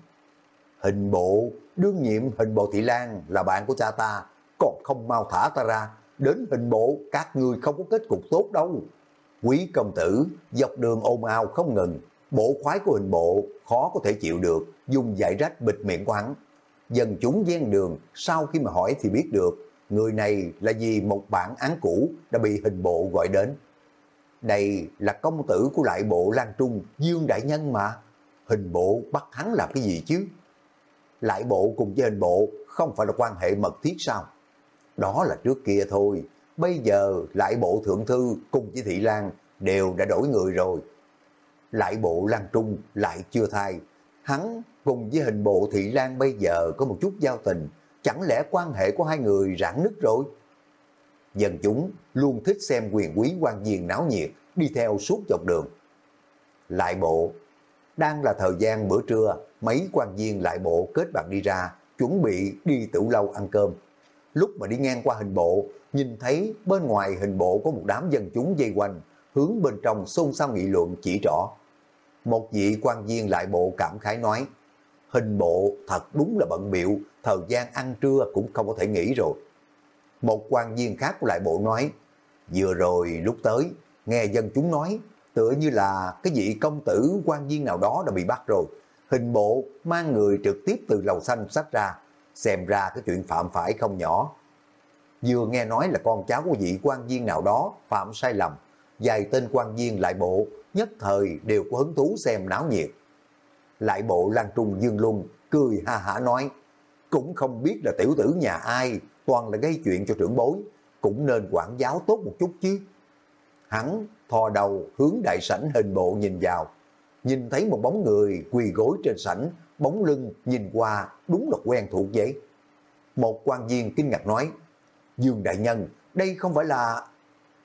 Hình bộ, đương nhiệm hình bộ thị lan là bạn của cha ta, còn không mau thả ta ra. Đến hình bộ, các người không có kết cục tốt đâu. Quý công tử, dọc đường ồn ào không ngừng, bộ khoái của hình bộ khó có thể chịu được, dùng giải rách bịt miệng của hắn. Dân chúng gian đường sau khi mà hỏi thì biết được, người này là vì một bản án cũ đã bị hình bộ gọi đến. Đây là công tử của lại bộ Lan Trung, Dương Đại Nhân mà. Hình bộ bắt hắn làm cái gì chứ? Lại bộ cùng với hình bộ không phải là quan hệ mật thiết sao? Đó là trước kia thôi. Bây giờ lại bộ thượng thư cùng với Thị Lan đều đã đổi người rồi. Lại bộ Lan Trung lại chưa thay. Hắn cùng với hình bộ Thị Lan bây giờ có một chút giao tình. Chẳng lẽ quan hệ của hai người rạn nứt rồi? Dân chúng luôn thích xem quyền quý quan viên náo nhiệt, đi theo suốt dọc đường. Lại bộ, đang là thời gian bữa trưa, mấy quan viên lại bộ kết bạn đi ra, chuẩn bị đi tửu lâu ăn cơm. Lúc mà đi ngang qua hình bộ, nhìn thấy bên ngoài hình bộ có một đám dân chúng dây quanh, hướng bên trong xôn xao nghị luận chỉ rõ. Một vị quan viên lại bộ cảm khái nói, hình bộ thật đúng là bận biệu, thời gian ăn trưa cũng không có thể nghỉ rồi. Một quan viên khác của lại bộ nói, vừa rồi lúc tới, nghe dân chúng nói, tựa như là cái vị công tử quan viên nào đó đã bị bắt rồi. Hình bộ mang người trực tiếp từ lầu xanh sách ra, xem ra cái chuyện phạm phải không nhỏ. Vừa nghe nói là con cháu của vị quan viên nào đó phạm sai lầm, vài tên quan viên lại bộ nhất thời đều có hứng thú xem náo nhiệt. Lại bộ Lan Trung Dương Luân cười ha hả nói, cũng không biết là tiểu tử nhà ai, toàn là gây chuyện cho trưởng bối, cũng nên quản giáo tốt một chút chứ. Hắn thò đầu hướng đại sảnh hình bộ nhìn vào, nhìn thấy một bóng người quỳ gối trên sảnh, bóng lưng nhìn qua đúng là quen thuộc vậy. Một quan viên kinh ngạc nói, Dương Đại Nhân, đây không phải là...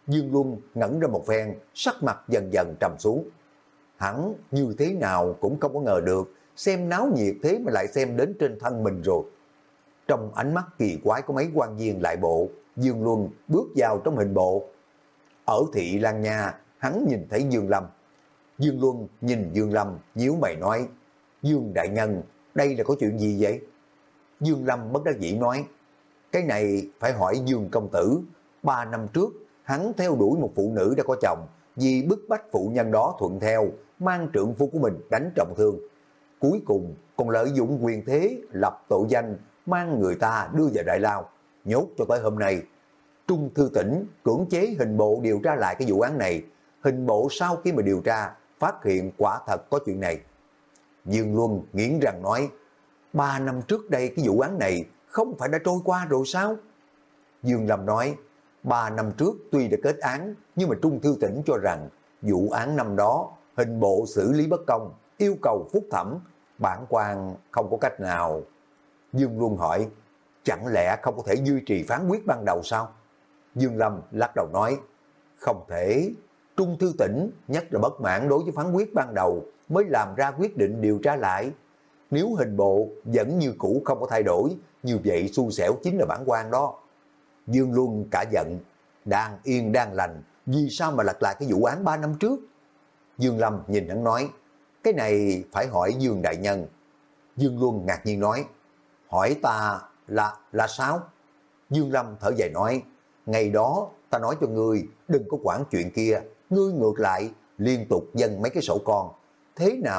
Dương Luân ngẩn ra một phen, sắc mặt dần dần trầm xuống. Hắn như thế nào cũng không có ngờ được, xem náo nhiệt thế mà lại xem đến trên thân mình rồi. Trong ánh mắt kỳ quái của mấy quan viên lại bộ, Dương Luân bước vào trong hình bộ. Ở thị Lan Nha, hắn nhìn thấy Dương Lâm. Dương Luân nhìn Dương Lâm, nhíu mày nói, Dương Đại Nhân, đây là có chuyện gì vậy? Dương Lâm bất đắc dĩ nói, cái này phải hỏi Dương Công Tử. Ba năm trước, hắn theo đuổi một phụ nữ đã có chồng, vì bức bách phụ nhân đó thuận theo, mang trượng phu của mình đánh trọng thương. Cuối cùng còn lợi dụng quyền thế, lập tội danh, mang người ta đưa vào đại lao, nhốt cho tới hôm nay. Trung Thư Tỉnh cưỡng chế hình bộ điều tra lại cái vụ án này. Hình bộ sau khi mà điều tra, phát hiện quả thật có chuyện này. Dương Luân nghiến rằng nói, ba năm trước đây cái vụ án này không phải đã trôi qua rồi sao? Dương Lâm nói, ba năm trước tuy đã kết án, nhưng mà Trung Thư Tỉnh cho rằng vụ án năm đó hình bộ xử lý bất công, yêu cầu phúc thẩm, bản quan không có cách nào. Dương Luân hỏi, chẳng lẽ không có thể duy trì phán quyết ban đầu sao? Dương Lâm lắc đầu nói, không thể, Trung Thư Tỉnh nhất là bất mãn đối với phán quyết ban đầu mới làm ra quyết định điều tra lại. Nếu hình bộ vẫn như cũ không có thay đổi, như vậy xui xẻo chính là bản quan đó. Dương Luân cả giận, đang yên đang lành, vì sao mà lật lại cái vụ án 3 năm trước? Dương Lâm nhìn hắn nói, cái này phải hỏi Dương Đại Nhân. Dương Luân ngạc nhiên nói, hỏi ta là là sao? Dương Lâm thở dài nói, ngày đó ta nói cho ngươi đừng có quản chuyện kia, ngươi ngược lại liên tục dâng mấy cái sổ con. Thế nào